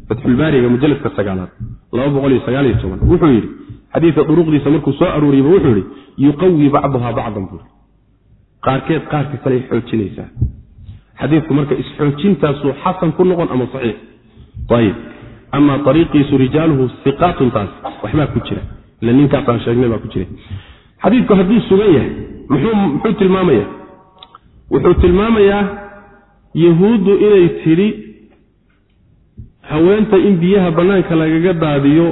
fatxulbaariga mujaladka sagaalaad laba boqol iyo sagaal iyo toban wuxuu yidhi xadiidka duruqdiisa markuu soo arooriyeyba wuxuu yidhi yuqawi bacduhaa bacdan buuri qaarkeed qaarka kaley xoojinaysaa. Xadiidku marka isxoojintaasuu xasan ku noqon ama saxiix? Ayib amaa ariiqiisu rijaaluhu iqaatun taas waxbaa ku jira. Ila ninkaasaan sheegnay baa ku jira. Xadiidku hadduu sugan yahay muxuu tilmaamaya wuxuu tilmaamayaa yahuuddu inay tidhi haweenta in biyaha bannaanka lagaga daadiyo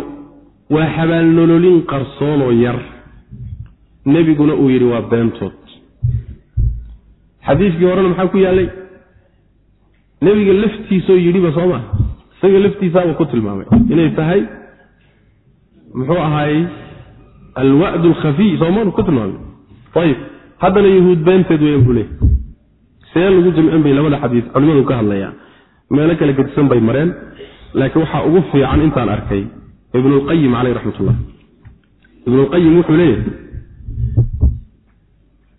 waa xabaalnololin qarsoonoo yar. Nebiguna uu yidhi waa beentood. Xadiiskii horena maxaa ku yaallay nebiga laftiisoo yidhiba soo maa isaga laftiisaaba ku tilmaamay. Inay tahay muxuu ahaayey alwa'd alkhafiy soomanu ku tilmaamay? Ayib. Haddana yahuud beenteed weyan buu leey see lagu jamcin bay labada xadiis culimadu ka hadlayaan. Meelo kale gedisan bay mareen laakiin waxaa ugu fiican intaan arkay ibnulqayim caleyh raxmat ullah ibnulqayim wuxuu leeyahay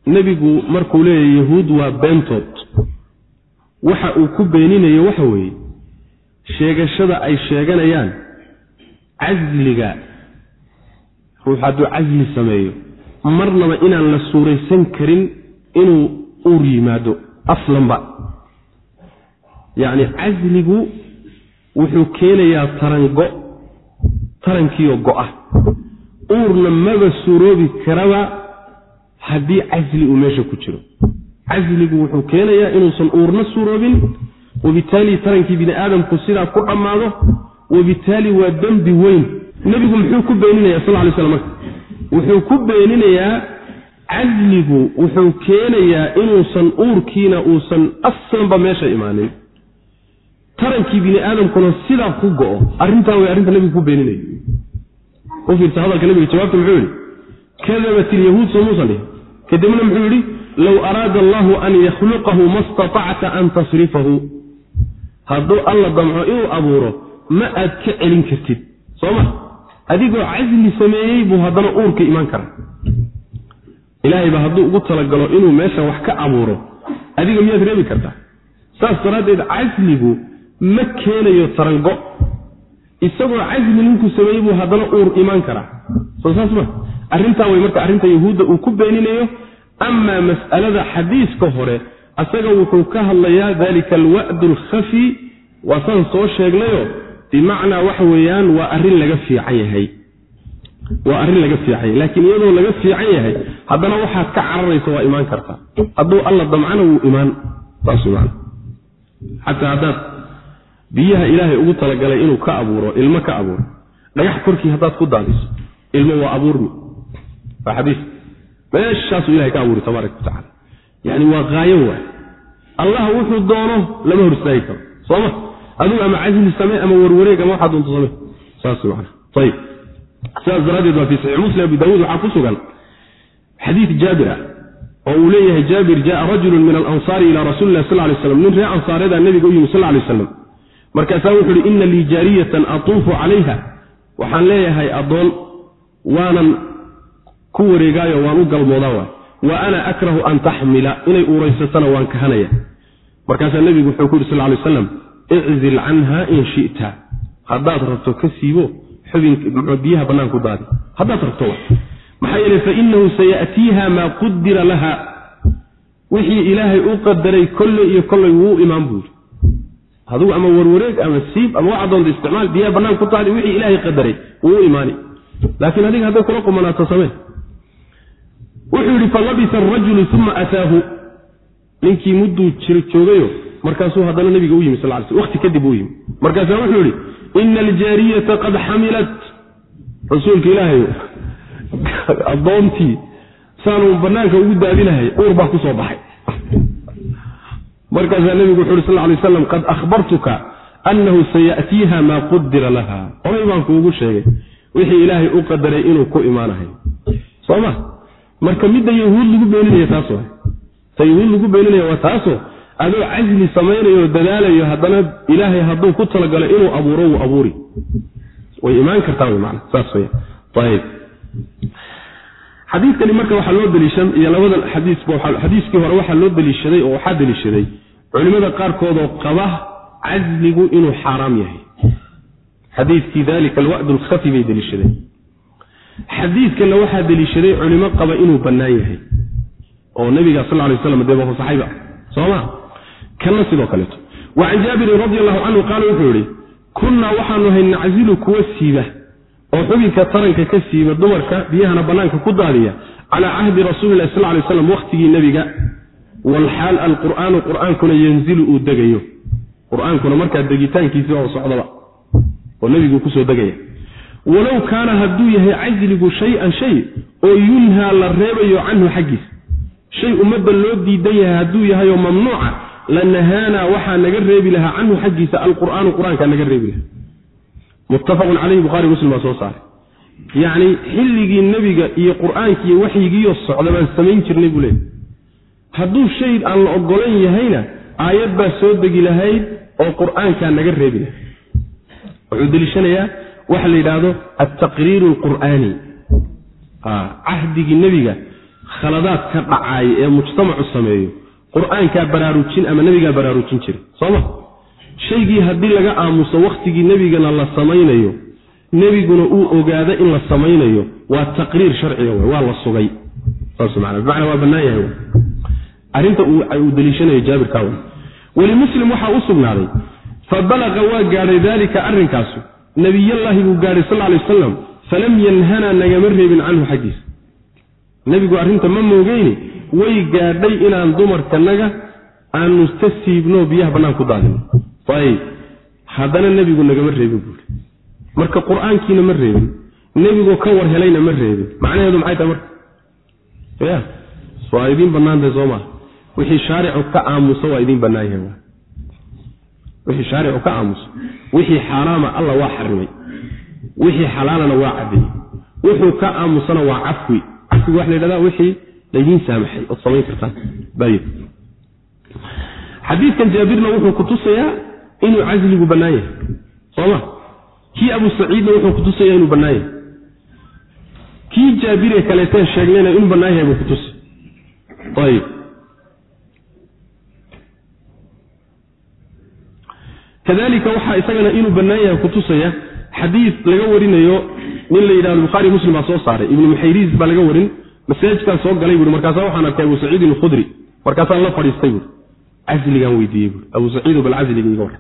nebigu markuu leeyahy yahuud waa beentood waxa uu ku beeninayo waxa weeye sheegashada ay sheeganayaan casliga ruux hadduu casli sameeyo marnaba inaan la suuraysan karin inuu uur yimaado aslanba. Yacni casligu wuxuu keenayaa tarango tarankiioo go-a. Uurna maba suuroobi karaba haddii casli uu meesha ku jiro. Casligu wuxuu keenayaa inuusan uurna suuroobin wabitaali tarankii bini aadamku sidaa ku dhammaado wabitaali waa dembi weyn. Nebigu muxuu ku beeninaya sal lay slam marka? Wuxuu ku beeninayaa casligu wuxuu keenayaa inuusan uurkiina uusan aslanba meesha imaanin. Tarankii bini aadamkuna sidaa ku go-o. Arrintaa way arrinta nebigu ku beeninaya u fiirsa hadalka nebiga jawaabta muxuu yidhi? Kadabat ilyahuud soo muusan dhihin kadibna muxuu yidhi low araada allahu an yakhluqahu ma statacta an tasrifahu. Hadduu alla damco inuu abuuro ma aad ka celin kartid. Sooma adigoo casli sameeyey buu haddana uurka imaan karaa ilaahayba hadduu ugu talagalo inuu meesha wax ka abuuro adiga miyaad reebi kartaa? Saas daraaddeed casligu ma keenayo tarango. Isagoo casli ninkuu sameeyey buu haddana uur imaan karaa. Soo saas ma arrintaa way marka arrinta yahuudda uu ku beeninayo amaa mas'alada xadiiska hore asaga wuxuu ka hadlayaa dalika alwa'du alkhafi waa saan soo sheegnayo. Bimacnaa waxa weeyaan waa arrin laga fiican yahay waa arrin laga yahay laakiin iyadoo laga fiican yahay haddana waxaad ka cararaysa waa imaan kartaa hadduu alla damcana wuu imaan xataa haddaad biyaha ilaahay ugu talagalay inuu ka abuuro ilmo ka abuuro dhagax korkii haddaad ku daadiso ilmo waa abuurmi waa xadiis. Meeshaasuu ilahay ka abuuri tabaaraka watacala yani waa haayo waay. Allah wuxuu doono lama hor istaagi karo sooma adigu ama casli samee ama warwareeg ama waxaa doonto samee? Saas ayib sidaas daraaddeed waa fi saxiix muslim abi daawuud waxaa ku sugan xadiid jaabir ah oo uu leeyahay jaabir jaءa rajulu min alansaari ila rasuli lah sal lay slam nin ree ansaareeda nabiga u yimi sal lay slam markaasaa wuxu uhi ina lii jaariyatan atuufu calayha. Waxaan leeyahay addoon waanan ku wareegaayo waan u galmoodaa waay wa ana akrahu an taxmila. Inay uuraysatana waan kahanaya. Markaasaa nebigu wuxuu ku yidhi sal lay slam iczil canha in shita. Haddaad rabto ka siibo biyaha bannaan ku daadi haddaad rabto maxaa yeele fainahu sayatiiha maa qudira laha. Wixii ilaahay u qadaray kolley iyo kolley wuu imaan buu yidhi. Adugu ama warwareeg ama siib ama waxa doonta isticmaal biyaha bannaan ku daadi wixii ilaahay qadaray wuu imaani. Laakiin adiga hadday kula qumanaato samee. Wuxuu yidhi falabisa arajulu uma ataahu. Ninkii mudduu jir joogayo markaasuu haddana nabiga u yimi sal ly sl waqti kadib uu yimi. Markaasaa wuxuu yidhi ina aljaariyata qad xamilat rasuulka ilaahay addoontii saanu bannaanka ugu daadinahay uur baa ku soo baxay markaasaa nebigu wuxu uhi sal lay aslam qad akhbartuka annahu saya'tiiha maa qudira laha horay baan kuugu sheegay wixii ilaahay u qadaray inuu ku imaanahay soo ma marka midda yahuud lagu beeninaya taas ta yahuud lagu beeninaya waa taaso adoo casli samaynayo o dadaalayo haddana ilaahay hadduu ku talagalay inuu abuuro wuu abuuri. Way imaan xadiidkani marka waxaa loo daliishan iyo labadan xadiiskii hore waxaa loo daliishaday oo waxaa daliishaday culimmada qaarkoodoo qaba casligu inuu xaaraam yahay. Xadiidkii dalika alwa'd alkhafi bay daliishadeen xadiidkanna waxaa daliishaday culimo qaba inuu bannaan yahay oo nabiga sal lay slam dee bafasaxayba sooma kanna sidoo kaleeto. Wa can jaabirin radi allahu canhu qaala wuxuu yihi kunnaa waxaanu ahay naczilu kuwa siiba oo xubinka taranka ka siiba dumarka biyahana bannaanka ku daadiya calaa cahdi rasuulilahi sal lay slam wakhtigii nebiga. Walxaal alqur'aanu qur'aankuna yanzilu uu degayo. Qur'aankuna markaa degitaankiisi waa socdaba oo nebigu ku soo degaya. Walow kaana hadduu yahay casligu shay-an shay oo yunhaa la reebayo canhu xaggiisa. Shay ummadda loo diidan yahay hadduu yahay oo mamnuuca lanahaanaa waxaa naga reebi lahaa canhu xaggiisa alqur'aanu qur'aankaa naga reebi lahaa. Muttafaqun caleyhi buhari muslim baa soo saaray. Yacni xilligii nebiga iyo qur'aankiiyo waxyigiiyo socda baan samayn jirnay buu leeyay hadduu shay aan la ogolan yahayna aayad baa soo degi lahayd oo qur'aankaa naga reebi lahay wuxuu deliishanayaa waxa la yidhaahdo altaqriiru alqur'aani cahdigii nebiga khaladaad ka dhacaaya ee mujtamacu sameeyo qur'aankaa baraarujin ama nebigaa baraarujin jiray sooma? Shaygii haddii laga aamuso wakhtigii nebigana la samaynayo nebiguna uu ogaado in la samaynayo waa taqriir sharciga w waa la sugay. Saasman bimacnaa waa bannaan yahay arrinta uu deliishanayo jaabirkaa w welimuslim waxaa u sugnaaday fa balaqa waa gaadhay daalika arrinkaasu. Nebiyallaahi buu gaadhay sal lay wasalam falam yanhanaa nagama reebin canhu xaggiisa. Nebigu arrinta ma moogeyni way gaadhay inaan dumarkanaga aanu ka siibno biyaha bannaan ku daadino ayib haddana nebigu nagama reebin buuri. Marka qur'aankiina ma reebin nebigoo ka war helayna ma reebin. Macnaheedu maxay tahay marka? Ya waa idiin bannaantahay soo maa wixii shaaricu ka aamuso waa idiin bannaan yahay wixii shaaricu ka aamuso wixii xaaraama alla waa xarimay. Wixii xalaalana waa caddeeyey wuxuu ka aamusana waa cafwi. Cafwiga waxa la yidhahda wixii laydiin saamaxay ood samayn kartaan xadiidkan jaabirna wuxuu ku tusayaa inuu casligu bannaan yahay sooma kii abu saciidna wuxuu kutusaya inuu bannaan yahay kii jaabire kaleeteen sheegnayna inuu bannaan yahay buu kutusay ayib. Kadalika waxaa isagana inuu bannaan yahay kutusaya xadiid laga warinayo nin la yidhahdo bukhaari muslim baa soo saaray. Ibnu muxayriis baa laga warin masaajidkaan soo galay buui markaasa waxaan arkay abu saciidin alkhudri markaasaan la fadhiistay buui casligaan weydiiyey buui abu saciido bal casliga iga war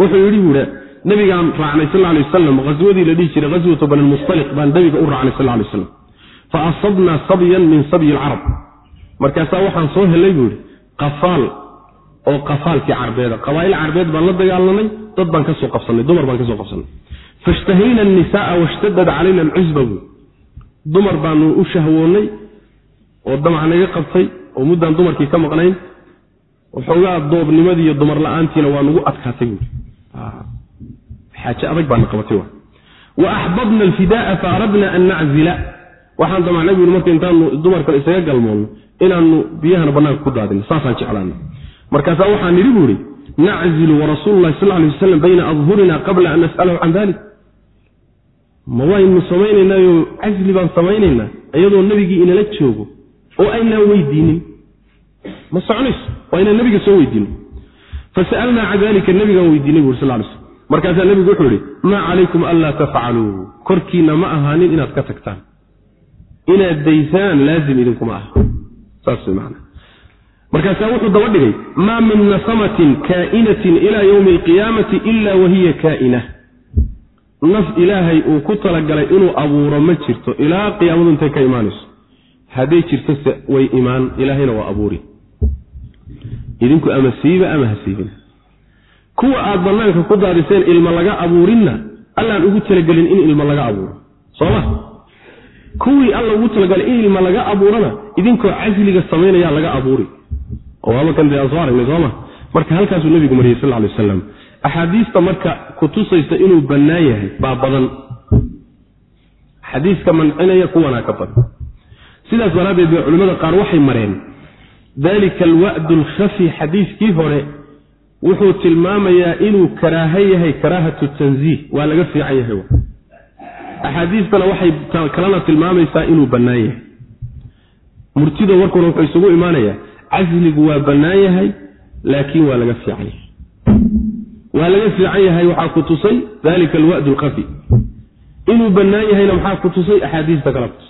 wuxuu yidhi buui nabigaan raacnay sal lay wasalam ghaswadii la dhihi jiray ghaswatu banilmustaliq baan nabiga u raacnay sal lay waslam fa asabnaa sabyan min sabyi alcarab. Markaasaa waxaan soo helay buu yidhi qafaal oo qafaalkii carbeeda qabaa'il carbeed baan la dagaalanay dad baan ka soo qabsanay dumar baan ka soo qabsanay fashtahayna annisaaa washtadad calayna alcusba buui dumar baanu u shahwoonnay oo damac naga qabtay oo muddaan dumarkii ka maqnayn waxoogaa doobnimadii iyo dumar la'aantiina waa nagu adkaatay buui xaaje adag baana qabatay wa axbabna alfidaaa fa aradna an naczila. Waxaan damacnay buui marka intaanu dumarkan isaga galmoonno inaanu biyahana bannaanka ku daadino saasaan jeclaana markaasaa waxaa nidhi buu ihi naczilu warasuulu lahi sal lay waslam bayna adhurina qabla an nas'alahu can dalik ma waynu samaynaynaayo casli baan samaynaynaa iyadoo nebigii inala joogo oo aynaan weydiinin. Ma soconayso? Waa inaan nebiga soo weydiino fasa'alnaa can dalika nebigaan weydiinay buri sal slm markaasaa nebigu wuxuu ihi maa calaykum anlaa tafcaluu korkiinna ma ahaanin inaad ka tagtaan. Inaad daysaan laazim idinkuma aha. Saas way macana markaasaa wuxuu daba dhigay maa min nasamatin kaa'inatin ilaa yowmi alqiyaamati ila wahiya kaa'ina naf ilaahay uu ku talagalay inuu abuuro ma jirto ilaa qiyaamadu intay ka imaanayso hadday jirto se way imaan ilaahayna waa abuuri idinku ama siiba ama ha siibina kuwa aad bannaanka ku daadiseen ilmo laga abuurinna allaan ugu talagelin in ilmo laga abuuro. Sooma kuwii alla ugu talagalay in ilmo laga abuurana idinkoo casliga samaynayaa laga abuuri. Oo waaba kan dee aan soo aragnay sooma marka halkaasuu nebigu mariyey sal ly wasalam axaadiista marka kutusaysa inuu bannaan yahay baa badan. Xadiiska mancinaya kuwanaa ka badan sidaas daraaddeed bay culimmada qaar waxay mareen dalika alwa'du alkhafi xadiiskii hore wuxuu tilmaamayaa inuu karaaha yahay karaahatu tanziih. Waa laga fiican yahay axaadiistana waxay kalena tilmaamaysaa inuu bannaan yahay. Murtida warkuna wuxuu isugu imaanayaa casligu waa bannaan yahay laakiin waa laga fiican yahay. Waa laga fiican yahay waxaa ku tusay dalika alwa'du alkhafi. Inuu bannaan yahayna maxaa ku tusay? Axaadiista kala kutusay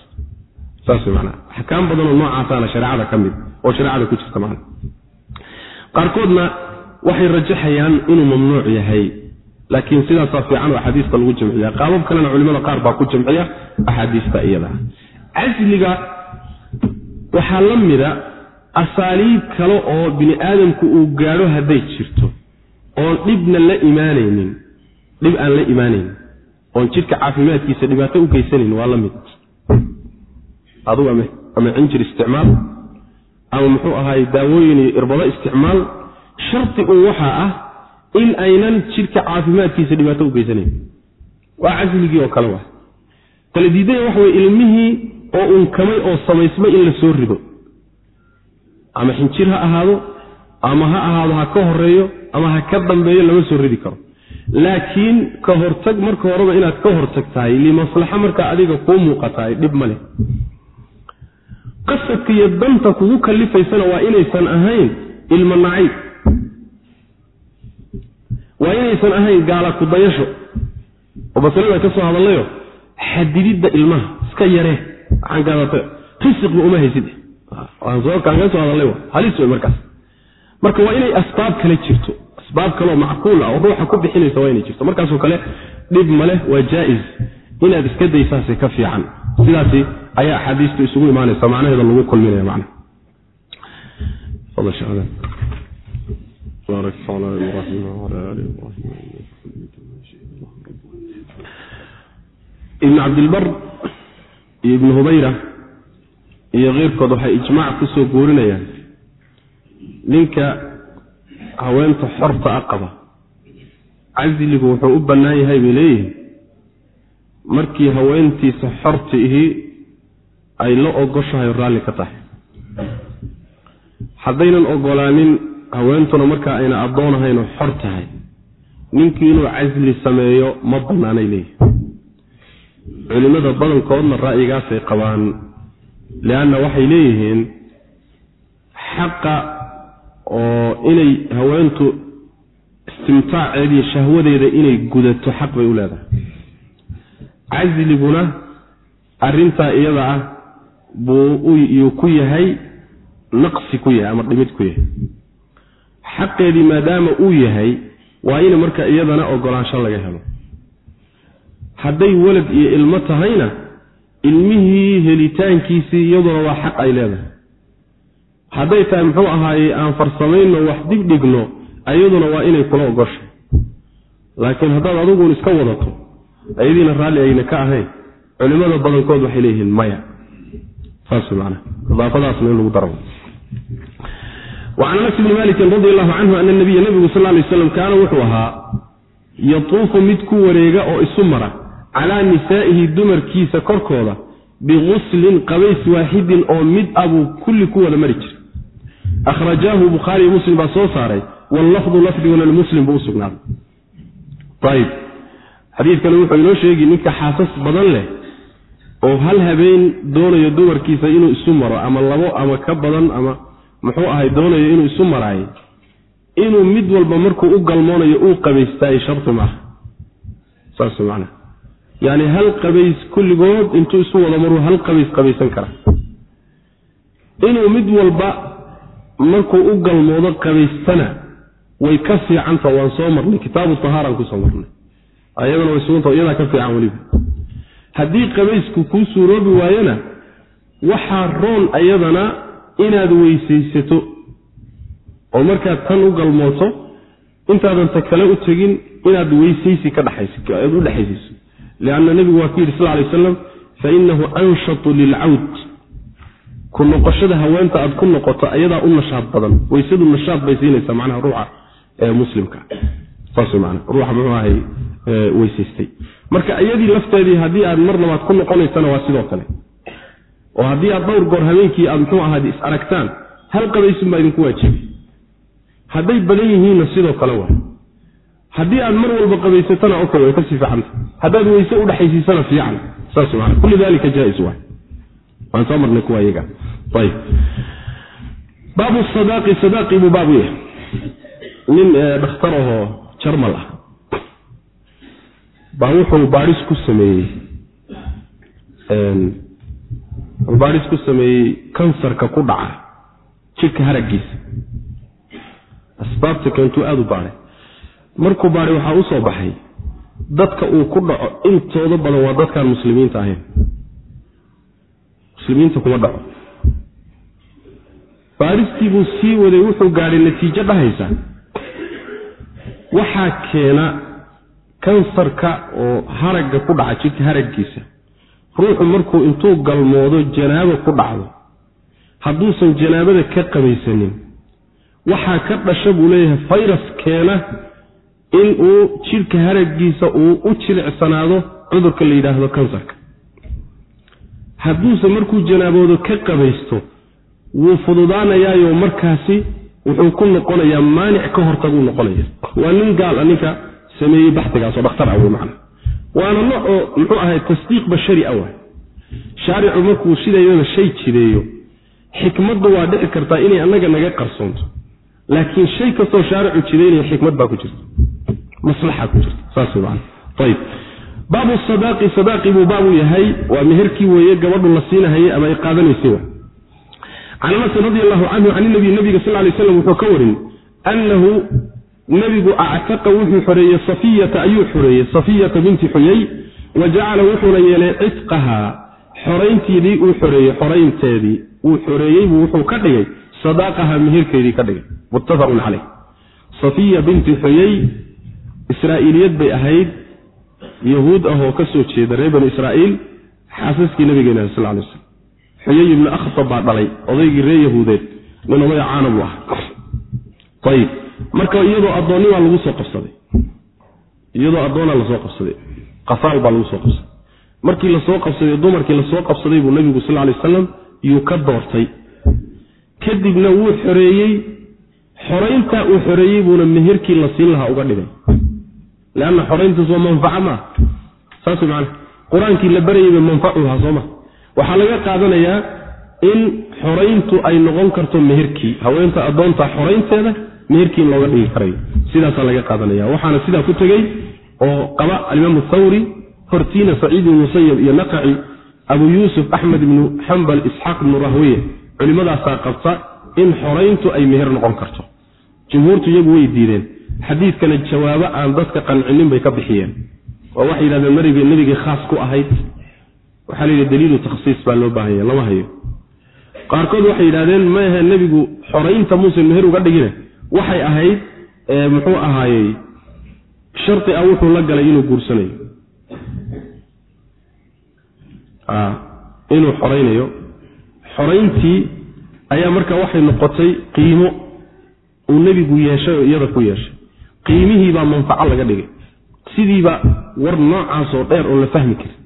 axkaam badanoo noocaasana shareecada ka mid oo shareecada ku jirta macna qaarkoodna waxay rajaxayaan inuu mamnuuc yahay laakiin sidaasaa fiican oo axaadiista lagu jamciya qaabab kalena culimada qaar baa ku jamciya axaadiista iyada. Casliga waxaa la mida asaaliib kale oo bini aadamku uu gaadho hadday jirto oon dhibna la imaanaynin dhib aan la imaanaynin oon jidhka caafimaadkiisa dhibaato u geysanayn waa la mid adugu ama cinjir isticmaal ama muxuu ahaay daawooyin iyo irbado isticmaal sharti un waxaa ah in aynan jidhka caafimaadkiisa dhibaato u geysanayn. Waa casligii oo kale waa kala diidaya waxa weye ilmihii oo unkamay oo samaysmay in la soo rido. Ama xinjir ha ahaado ama ha ahaado ha ka horeeyo ama ha ka dambeeyo lama soo ridi karo. Laakiin ka hortag marka horeba inaad ka hortag tahay limaslaxa markaa adiga kuu muuqatahay dhib ma leh qasadka iyo danta kugu kalifaysana waa inaysan ahayn ilmo nacayb waa inaysan ahayn gaala ku dayasho oo masalada ka soo hadallayo xadididda ilmaha iska yaree waxaan gaadata risiqba uma haysid. Kaan ka soo hadallay halis wey markaas. Marka waa inay asbaab kale jirto asbaab kaleoo macquul ah oo ruuxa ku bixinaysa waa inay jirto. Markaasoo kale dhib maleh waa jaa-is inaad iska daysaase ka fiican sidaasi ayaa axaadiistu isugu imaanaysa macnaheeda lagu kulminaya man ibn cabdilbar iyo ibnu hubayra iyo keyrkood waxay ijmaac ku soo guurinayaan ninka haweenta xorta a qaba wuxuu u bannaan yahay bay leeyihiin markii haweentiisa xorta ihi ay la ogoshahay raalli ka tahay. Haddaynan ogolaanin haweentuna markaa ayna addoonahaynoo xor tahay. Ninkii inuu casli sameeyo ma bannaanay leeyihi culimmada badankoodna ra'yigaasay qabaan lianna waxay leeyihiin xaqa oo inay haweentu istimtaaceediiyo shahwadeeda inay gudato xaq bay u leedahay casliguna arrintaa iyada ah buu yuu ku yahay naqsi ku yahay ama dhimid ku yahay. Xaqeedii maadaama uu yahay waa in marka iyadana ogolaansho laga helo. Hadday walad iyo ilmo tahayna ilmihii helitaankiisii iyaduna waa xaq ay leedahay. Hadday tahay muxuu ahaaye aan farsamayno wax digdhigno iyaduna waa inay kula ogoshay laakiin haddaad adiguun iska wadato ayadiina raalli ayna ka ahayn culimmada badankood waxay leeyihiin maya. Wacan anas bni malikin radi allahu canhu ana nabiya nabigu sal lay slam kaana wuxuu ahaa yatuufu mid ku wareega oo isu mara calaa nisaa'ihi dumarkiisa korkooda biguslin qabays waaxidin oo mid abuu kulli ku wada mari jira. Akhrajaahu bukhaariy muslim baa soo saaray wallafdu lafdiguna limuslim buu usugnaaday ayib xadiidkani wuxuu inoo sheegi ninka xaasas badan leh oo hal habeen doonayo dumarkiisa inuu isu maro ama labo ama ka badan ama muxuu ahay doonayo inuu isu maraayo inuu mid walba markuu u galmoonayo uu qabaystaayo sharti maaha saas macana yacni hal qabays kulligood intuu isu wado maruu hal qabays qabaysan kara. Inuu mid walba markuu u galmoodo qabaystana way ka fiicanta waan soo marnay kitaabu tahaaraan ku soo marnay ayadana way sugunta iyadaa ka fiican weliba. Haddii qabaysku kuu suuroobi waayona waxaa roon ayadana inaad weysaysato oo markaad tan u galmooto intaadan ta kale u tegin inaad weysaysi ka dhaxaysad u dhexaysiiso lianna nebigu waa ku yidhi sal lay aslam fa inahu anshatu lilcawd ku noqoshada haweenta aad ku noqoto ayadaa u nashaad badan. Weysadu nashaad bay siinaysaa macnaha ruuxa muslimka marka iyadii lafteedii haddii aad mar labaad ku noqonaysana waa sidoo kale. Oo haddii aad dhowr goor habeenkii aad muxuu ahaad is aragtaan hal qabaysunbaa idinku waajibay hadday badan yihiinna sidoo kale waa. Haddii aad mar walba qabaysatana ok way ka sii fiicanta haddaad weyse udhexaysiisana fiican. Saas man kullu dalika jaa-is waay waan soo marnay kuwa iyaga. Ayb baabu sadaaqi sadaaqi buu baabu yahay. Nin dhakhtar ahoo jarmal ah. Baa wuxuu baadhis ku sameeyey wuxuu baadhis ku sameeyey kansarka ku dhaca jidhka haraggiisa. Asbaabta keentuu aada u baadhay markuu baadhay waxaa u soo baxay dadka uu ku dhaco intooda badan waa dadkaan muslimiinta ahayn. Muslimiinta kuma dhaco. Baadhistii buu sii waday wuxuu gaadhay natiijo dhahaysa waxaa keena kansarka oo haragga ku dhaca jidhka haraggiisa. Ruuxu markuu intuu galmoodo janaabo ku dhacdo hadduusan janaabada ka qabaysanin waxaa ka dhasha buu leeyahay fayrus keena inuu jidhka haraggiisa uu u jilicsanaado cudurka la yidhaahdo kansarka. Hadduuse markuu janaaboodo ka qabaysto wuu fududaanayaayo markaasi wuxuu ku noqonayaa maanic ka hortaguu noqonaya. Waa nin gaal a ninka sameeyey baxdigaas oo dhakhtar ah wey macna. Waana nooc oo muxuu ahay tasdiiq bashari ah waay. Shaaricu markuu sideedaba shay jideeyo xikmaddu waa dhici kartaa inay annaga naga qarsoonto. Laakiin shay kastoo shaaricu jideynaya xikmad baa ku jirta. Maslaxa ku jirta. Saas wey macna. Ayib baabu sadaaqi sadaaqi buu baabu yahay. Waa meherkii weeye gabadhu la siinahayey ama ay qaadanaysay can anasin radi allahu canhu can inabiy nabiga sal lay slam wuxuu ka warin annahu nebigu actaqa wuxuu xoreeyey safiyata ayuu xoreeyey safiyata binti xuyey wa jacala wuxuuna yeelay cisqahaa xorayntiidii uu xoreeyey xoraynteedii uu xoreeyey buu wuxuu ka dhigay sadaaqaha meherkeedii ka dhigay. Muttafaqun caleyh safiya binti xuyey israa'iiliyad bay ahayd yahuud ah oo ka soo jeeda reer banu israa'iil xaasaskii nabigeena sal lay slam xuyey ibnu akhtab baa dhalay odaygii reer yahuudeed nin odaya caana buu ahaa ayib marka iyadoo addoonnimaa lagu soo qabsaday. Iyadoo addoonaa la soo qabsaday. Qafaal baa lagu soo qabsaday. Markii la soo qabsaday dumarkii la soo qabsaday buu nabigu sal lay wasalam yuu ka doortay. Kadibna wuu xoreeyey xorayntaa uu xoreeyey buuna meherkii la siin lahaa uga dhigay. Leanna xorayntaas waa manfaca maa? Saas man qur'aankii la baryayba manfacuha sooma waxaa laga qaadanayaa in xorayntu ay noqon karto meherkii. Haweenta addoonta xoraynteeda meherkii in looga dhigi karayo sidaasaa laga qaadanaya waxaana sidaa ku tegey oo qaba alimaam thawri hortiina saciid ibnu musayab iyo naqaci abu yuusuf axmed ibnu xambal isxaaq ibnu rahwiye culimmadaasaa qabta in xorayntu ay meher noqon karto. Jumhuurtu iyagu way diideen. Xadiidkana jawaabo aan dadka qancinin bay ka bixiyeen. Oo waxay yidhahdeen maribay nebigii khaas ku ahayd waxaa la yidhi daliilu takhsiis baa loo baahanya lama hayo. Qaarkood waxay yidhahdeen maahe nebigu xoraynta muusan meher uga dhigine. Waxay ahayd muxuu ahaayey shardi ah wuxuu la galay inuu guursanayo. Inuu xoraynayo. Xorayntii ayaa marka waxay noqotay qiimo uu nebigu yeeshay oo iyada ku yeeshay. Qiimihiibaa manfaco laga dhigay. Sidiiba war noocaasoo dheer oo la fahmi karin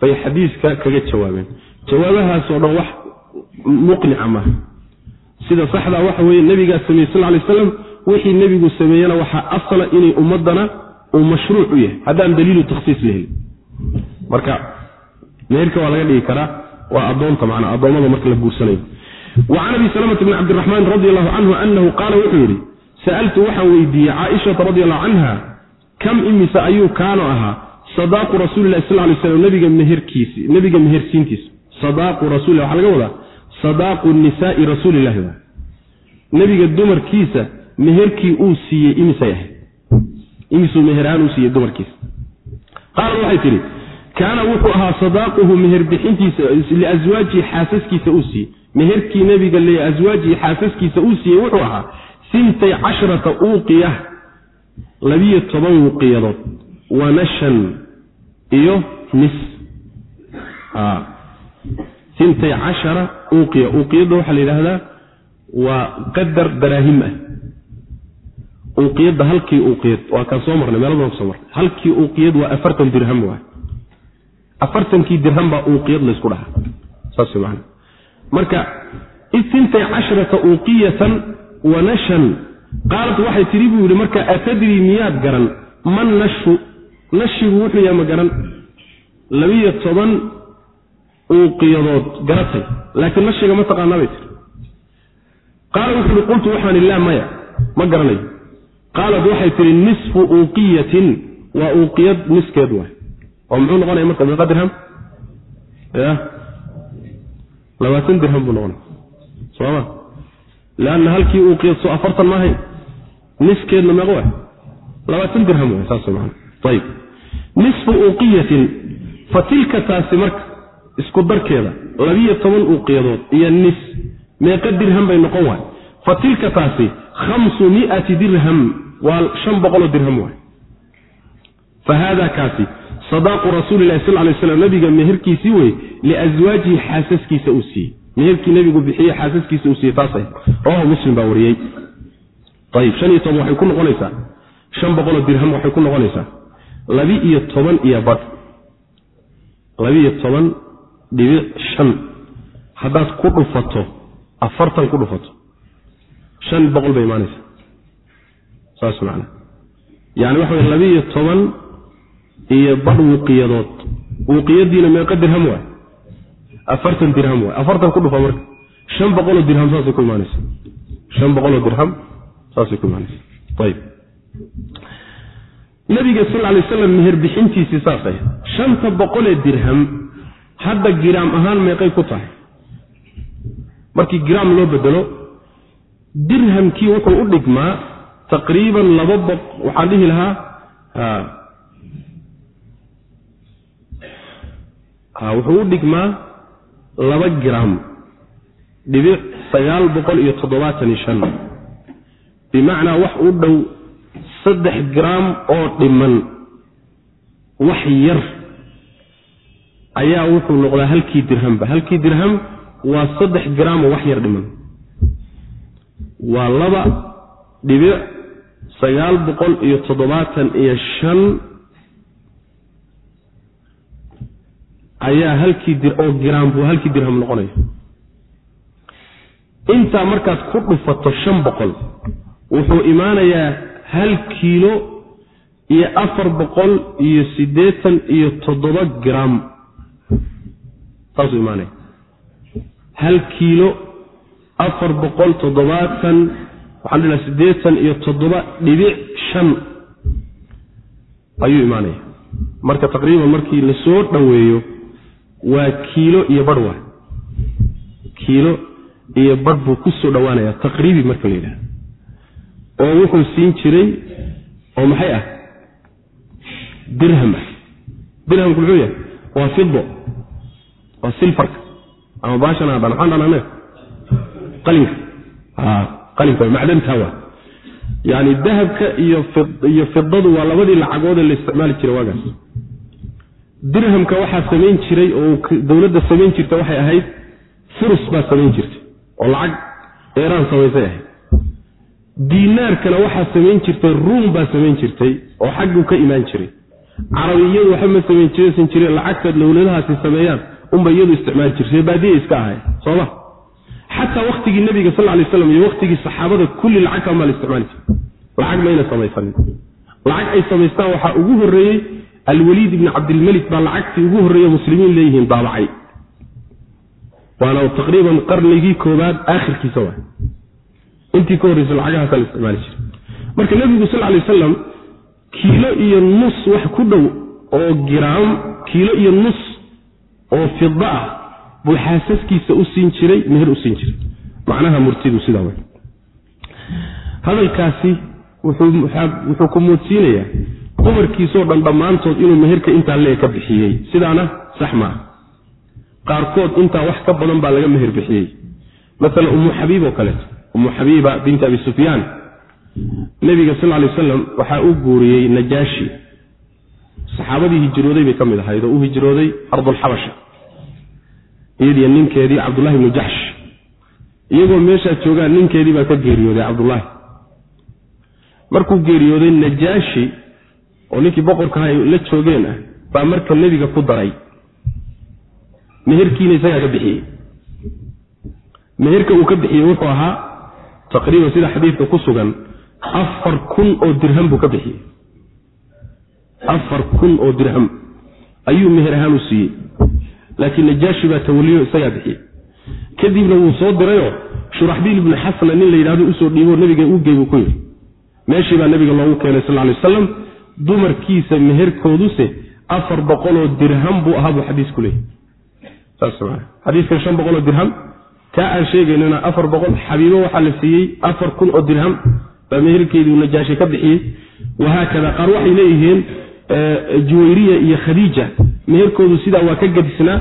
bay xadiiska kaga jawaabeen. Jawaabahaasoo dhan wax muqnica maaha sida saxdaa waxa weeye nebigaa sameeyey sal lay aslam wixii nebigu sameeyena waxaa asala inay ummadana uu mashruuc u yahay. Haddaan daliilu takhsiis la helin marka meherka waa laga dhigi karaa waa adoonta manaa addoommada marka la guursanayo. Wa can abi salamata bni cabdiraxmaan radi allahu canhu anahu qaala wuxuu yidhi sa'altu waxaan weydiiyey caaishata radi allahu canha kam imise ayuu kaano ahaa sadaaqu rasuulilahi sal lay slam nabiga meherkiisi nebiga mehersiintiisa. Sadaaqu rasulilah waxaa laga wadaa? Sadaaqu nisaai rasuulilahi waa nebiga dumarkiisa meherkii uu siiyey imisay ahayd imisuu meher ahaan uu siiyey dumarkiisa. Qaala waxay tidhi kaana wuxuu ahaa sadaaquhu meher bixintiisa liaswaajihi xaasaskiisa uu siiyey. Meherkii nebiga liaswaajihi xaasaskiisa uu siiyey wuxuu ahaa sintay casharata uuqiya labiyo toban wuqiyadood wanashan iyo nis sintay cashara uuqiya. Uuqiyadda waxaa la yidhaahdaa waa qadar daraahim ah. Uuqiyadda halkii uuqiyad waa kaan soo marnay meelo badan ku soo marnay. Halkii uuqiyad waa afartan dirham waay. Afartankii dirham baa uuqiyad laysku dhahaa. Saas man marka sintay casharata uuqiyatan wanashan qaalat waxay tidhi buu yidhi marka atadrii miyaad garan? Man nashu nashigu wuxuu yahay ma garan. Labiyo toban uuqiyadood garatay laakiin nashiga ma taqaanaa bay tiri. Qaala wuxu uhi qultu waxaan ilaa maya ma garanayo. Qaalat waxay tihi nisfu uuqiyatin waa uuqiyad niskeed waay. Oo muxuu noqonaya marka meeqa dirham ya labaatan dirham buu noqonaya. Sooma leanna halkii uuqiyad soo afartan maahayn niskeedna meeqa waay. Labaatan dirham waay saas maana ayib nisfu uuqiyatin fa tilka taasi marka isku darkeeda labiyo toban uuqiyadood iyo nis meeqa dirham bay noqon waay fa tilka taasi khamsu miati dirham waa shan boqoloo dirham waay. Fa haada kaasi sadaaqu rasuulilahi sal lay slam nabiga meherkiisii wey liaswaajihi xaasaskiisa uu siiyey. Meherkii nebigu bixiye xaasaskiisa uu siiyey taas rawahu muslim baa wariyey. Ayib shan iyo toban waxay ku noqonaysaa shan boqoloo dirham waxay ku noqonaysaa labi-iyo toban iyo badh. Labi-iyo toban dhibic shan. Haddaad ku dhufato afartan ku dhufato shan boqol bay imaanaysaa. Saas macana yani waxa wey labi-iyo toban iyo badh wuqiyadood. Wuqiyadiina meeqa dirham waay. Afartan dirham waay. Afartan ku dhufa marka. Shan boqoloo dirham saasay ku imaanaysa shan boqoloo dirham saasay ku imaanaysa ayib nabiga sal lay slam meher bixintiisii saasay. Shanta boqolee dirham hadda giraam ahaan meeqay ku tahay. Markii giraam loo bedelo dirhamkii wuxuu u dhigmaa taqriiban laba boq waxaan dhihi lahaa wuxuu u dhigmaa laba giraam dhibic sagaal boqol iyo toddobaatan iyo shan. Bimacnaa wax u dhow saddex giraam oo dhiman. Wax yar ayaa wuxuu noqdaa halkii dirhamba halkii dirham waa saddex giraam oo wax yar dhiman. Waa laba dhibic sagaal boqol iyo toddobaatan iyo shan ayaa halkii oo giraam buu halkii dirham noqonaya. Intaa markaad ku dhufato shan boqol wuxuu imaanayaa hal kiilo iyo afar boqol iyo siddeetan iyo toddoba gram. Saasuu imaanaya hal kiilo afar boqol toddobaatan waxaan dhilaha siddeetan iyo toddoba dhibic shan. Ayuu imaanaya marka taqriiban markii la soo dhoweeyo waa kiilo iyo barh waa kiilo iyo barh buu ku soo dhowaanaya taqriibi marka la yidhaha oo wuxuu siin jiray oo maxay ah? Dirham. Ah dirhamku muxuu yahay waa fido waa silfarka ama baashan adhan maxaan dhan anaga qalinka. Macdanta waa yani dahabka iyo iyo fidadu waa labadii lacagoodee la isticmaali jiray waagaas dirhamka waxaa samayn jiray oo dowladda samayn jirta waxay ahayd furus baa samayn jirtay oo lacag eeraan samaysay ahayd diinaarkana waxaa samayn jirtay ruum baa samayn jirtay oo xagguu ka imaan jiray. Carabiyadu waxba ma samayn jirsan jireen lacagta dowladahaasi sameeyaan unba iyadu isticmaali jirtay baadiya iska ahay sooma xataa waktigii nabiga sal lay slam iyo waktigii saxaabada kulli lacagtan baa la isticmaali jiray. Lacag mayna samaysanin. Lacag ay samaystaan waxaa ugu horreeyey alwaliid ibni cabdilmelik baa lacagtii ugu horreeye muslimiin leeyihiin daabacay waana taqriiban qarnigii koobaad aakhirkiisa waa intii ka horreysa lacagahaasa la isticmaali jiray. Marka nebigu sal lay wasalam kiilo iyo nus wax ku dhow oo giraam kiilo iyo nus oo fida ah buu xaasaskiisa u siin jiray meher u siin jiray. Macnaha murtidu sidaa wey hadalkaasi wuxuu ku muudsiinayaa dumarkiisoo dhan dhammaantood inuu meherka intaa lee ka bixiyey. Sidaana sax maaha. Qaarkood intaa wax ka badan baa laga meher bixiyey. Maala ummu xabiib oo kaleeto ummu xabiiba binti abi sufyaan nebiga sal lay wasalam waxaa u guuriyey najaashi. Saxaabadii hijrooday bay ka mid ahayd oo u hijrooday ardulxabasha iyadiyo ninkeedii cabdullahi ibnu jaxsh iyagoo meeshaa joogaan ninkeedii baa ka geeriyooday cabdullaahi markuu geeriyooday najaashi oo ninkii boqorka ay la joogeen ah baa marka nebiga ku daray. Meherkiina isagaa ka bixiyey. Meherka uu ka bixiyey wuxuu ahaa taqriiban sida xadiidka ku sugan afar kun oo dirham buu ka bixiyey. Afar kun oo dirham. Ayuu meher ahaan u siiyey. Laakiin najaashi baa tawaliyo isagaa bixiyey. Kadibna wuu soo dirayoo shuraxbiil ibnu xasana nin la yidhahdo u soo dhiiboo nabiga u gey buu ku yidhi. Meeshii baa nabiga loogu keenay sal lay wasalam dumarkiisa meherkooduse afar boqoloo dirham buu ahaa buu xadiisku leeyay xadiiskan shan boqoloo dirham kaa aan sheegaynana afar boqol xabiibo waxaa la siiyey afar kun oo dirham. Baa meherkeedii najaashi ka bixiyey. Wahaakada qaar waxay leeyihiin juwayriya iyo khadiija. Meherkoodu sidaa waa ka gadisnaa.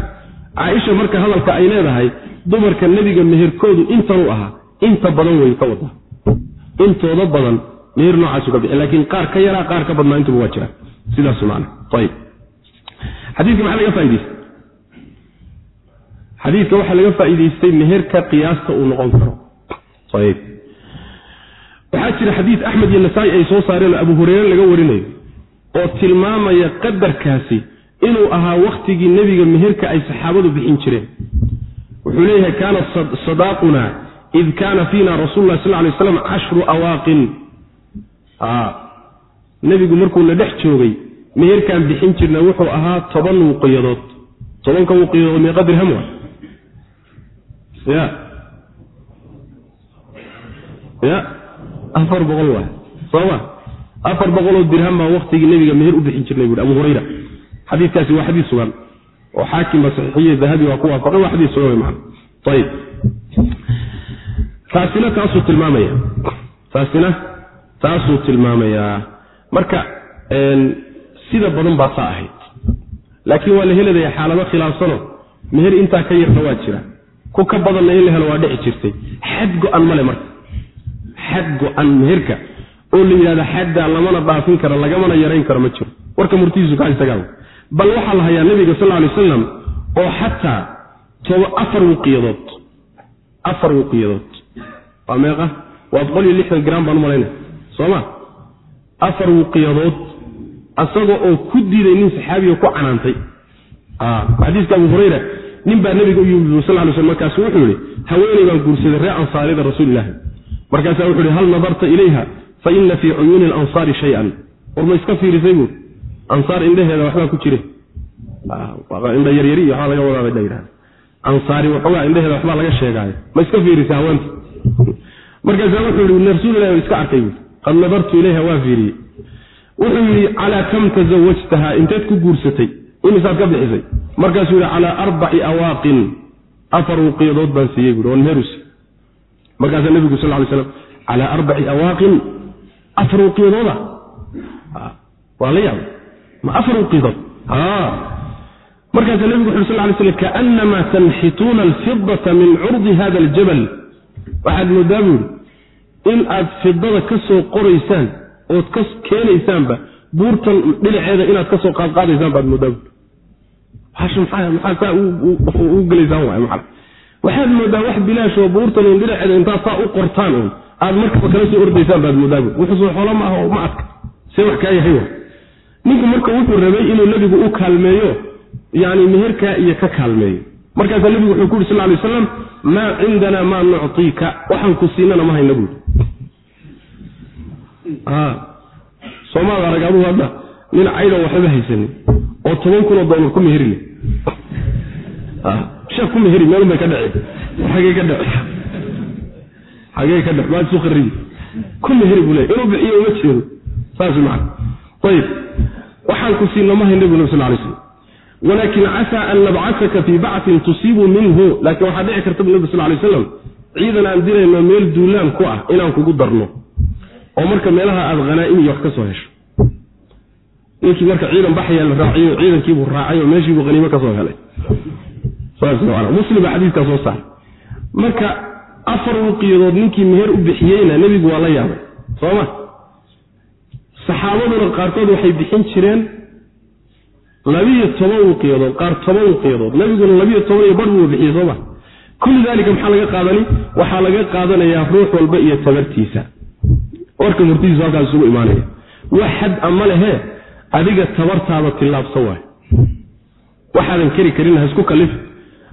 Caaisha marka hadalka ay leedahay dumarka nebiga meherkoodu intanu ahaa inta badan way ka wada. Intooda badan meher noocaasu ka bixi laakiin qaar ka yaraa qaar ka badnaa intuba waa jira. Sidaas man ayb xadiika maxaa laga faaideystay xadiidka waxaa laga faa'iideystay meherka qiyaasta uu noqon karo. Ayb waxaa jira xadiid axmed iyo nasaa-i ay soo saareen oo abu hureyre laga warinayo oo tilmaamaya qadarkaasi inuu ahaa wakhtigii nebiga meherka ay saxaabadu bixin jireen. Wuxuu leeyahay kaana sadaaquna id kaana fiina rasuulu lah sal lay slam cashru awaaqin. Nebigu markuuna dhex joogay meherkaan bixin jirna wuxuu ahaa toban wuqiyadood. Tobanka wuqiyadood meeqa dirham wa ya. Ya. Afar boqol waa sooma afar boqoloo dirham baa waktigii nebiga meher u bixin jirnay buui abu hurayra. Xadiikaasi waa xadiis sugan oo xaakim ba saxiixiye dahabi waa ku waafaqay waa xadiis sugan man ayib taasina taasuu tilmaamaya. Taasina taasuu tilmaamayaa marka sida badan baa saa ahayd. Laakiin waa la heladaya xaalado khilaafsano. Meher intaa ka yarna waa jira ku ka badanna in la helo waa dhici jirtay. Xad go-an male marka. Xad go-an meherka. Oo la yidhahda xaddaa lamana dhaafin karo lagamana yarayn karo ma jiro. Warka murtidiisu kaa isagaa bal waxaa la hayaa nabiga sal lay wasalam oo xataa afar wuqiyadood. Afar wuqiyadood. Waa meeqa? Waa boqol iyo lixdan gram baan u malaynaya. Sooma afar wuqiyadood. Asaga oo ku diiday nin saxaabiga ku canaantay. Xadiiska abu hurayra nin baa nabiga u yimi sal lay sl markaasu wuxuu yihi haweeney baan guursaday ree ansaarida rasuulilahi markaasaa wuxuu yihi hal nadarta ilayha fa ina fii cuyuuni alansaari shay-an. War ma iska fiirisay buur ansaar indhaheeda waxbaa ku jire indha yaryari iyo waxbaa laga wadaabay la yidhahda ansaari waxoogaa indhaheeda waxbaa laga sheegaayo. Ma iska fiirisay haweenta markaasaa wuxuu yihi rasuulilah iska arkay buui qad nadartu ilayha waa fiiriyey. Wuxuu yidhi calaa kam tasawajtaha inteed ku guursatay imisaad ka bixisay. Markaasuu yidhi calaa arbaci awaaqin afar wuqiyadood baan siiyey buui on merusi markaasaa nebigu sal ly slam calaa arbaci awaaqin afar wuqiyadooda waa la yaabay. Ma afar wuqiyadood markaasaa nebigu wuxu sal ly slam kaanamaa tanxituuna alfidata min curdi hada aljabal. Waxaad moodaa buu yidhi in aad fidada ka soo qoraysaan ood ka keenaysaanba buurtan dhinaceeda inaad ka soo qaadqaadaysaan baad moodaa buui maxaa saa u gelaysaan waay maa waxaad moodaa wax bilaashoo buurtan dhinaceeda intaad saa u qortaan un aad markaba kala soo ordaysaan baad moodaa wuxuusoo xoolo ma aha ma adka see wax kaa yahay ninku marka wuxuu rabay inuu nebigu u kaalmeeyo yani meherkaa iyo ka kaalmeeyo. Markaasaa nebigu wuxuu ku yuri sal lay aslam maa cindana maa nuctiika waxaan ku siinana ma hayna buui soomaad arag aduu hadda nin caydan waxbaba haysanin. oo toban kunoo doolar ku meherile sheek ku meheri meelun bay ka dhece xagee ka dhece xagee ka dhece maad isu kharibi ku meheri buu leey inuu bixiyo uma jeedo saas macana ayib. Waxaan ku siina ma bu nabi sal lay slam walaakin casaa an nabcasaka fii bactin tusiibu minhu. Laakiin waxaa dhici karta bu nabi sal lay aslam ciidan aan dirayno meel duulaan ku ah inaan kugu darno. Oo marka meelaha aada hanaaim iyo wax ka soo hesho ninkii marka ciidan baxaya la raaciyo ciidankiibuu raacay oo meeshiibuu haniimo ka helay. Muslim baa soo saaray. Marka afar wuqiyadood ninkii meher u bixiyeyna nebigu waa la yaabay. Sooma saxaabaduna qaarkood waxay bixin jireen labiyo toban wuqiyadood qaar toban wuqiyadood nebiguna labiyo toban iyo bar buu bixiyey sooma kulli daalika maxaa laga qaadani? Waxaa laga qaadanayaa ruux walba iyo tabartiisa. Warka murtidiisu halkaas isugu imaanaya. Wax xad a ma lehe adiga tabartaada tillaabsa waay. Waxaadan keri karin ha isku kalif.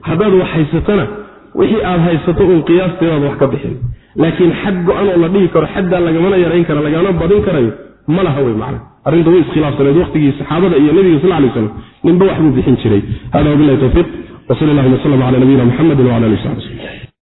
Haddaad wax haysatana wixii aad haysato uun qiyaasteedaad wax ka bixin. Laakiin xad go-an oo la dhihi karo xaddaa lagamana yarayn kara lagana badin karayo ma laha wey macna. Arrinta way iskhilaafsaneed waqtigii saxaabada iyo nebiga sal lay slam ninba wax buu bixin jiray. Hada wabilahi towfiiq wsal allahuma wslm cala nabiyina muxamedi wala ali w saxbi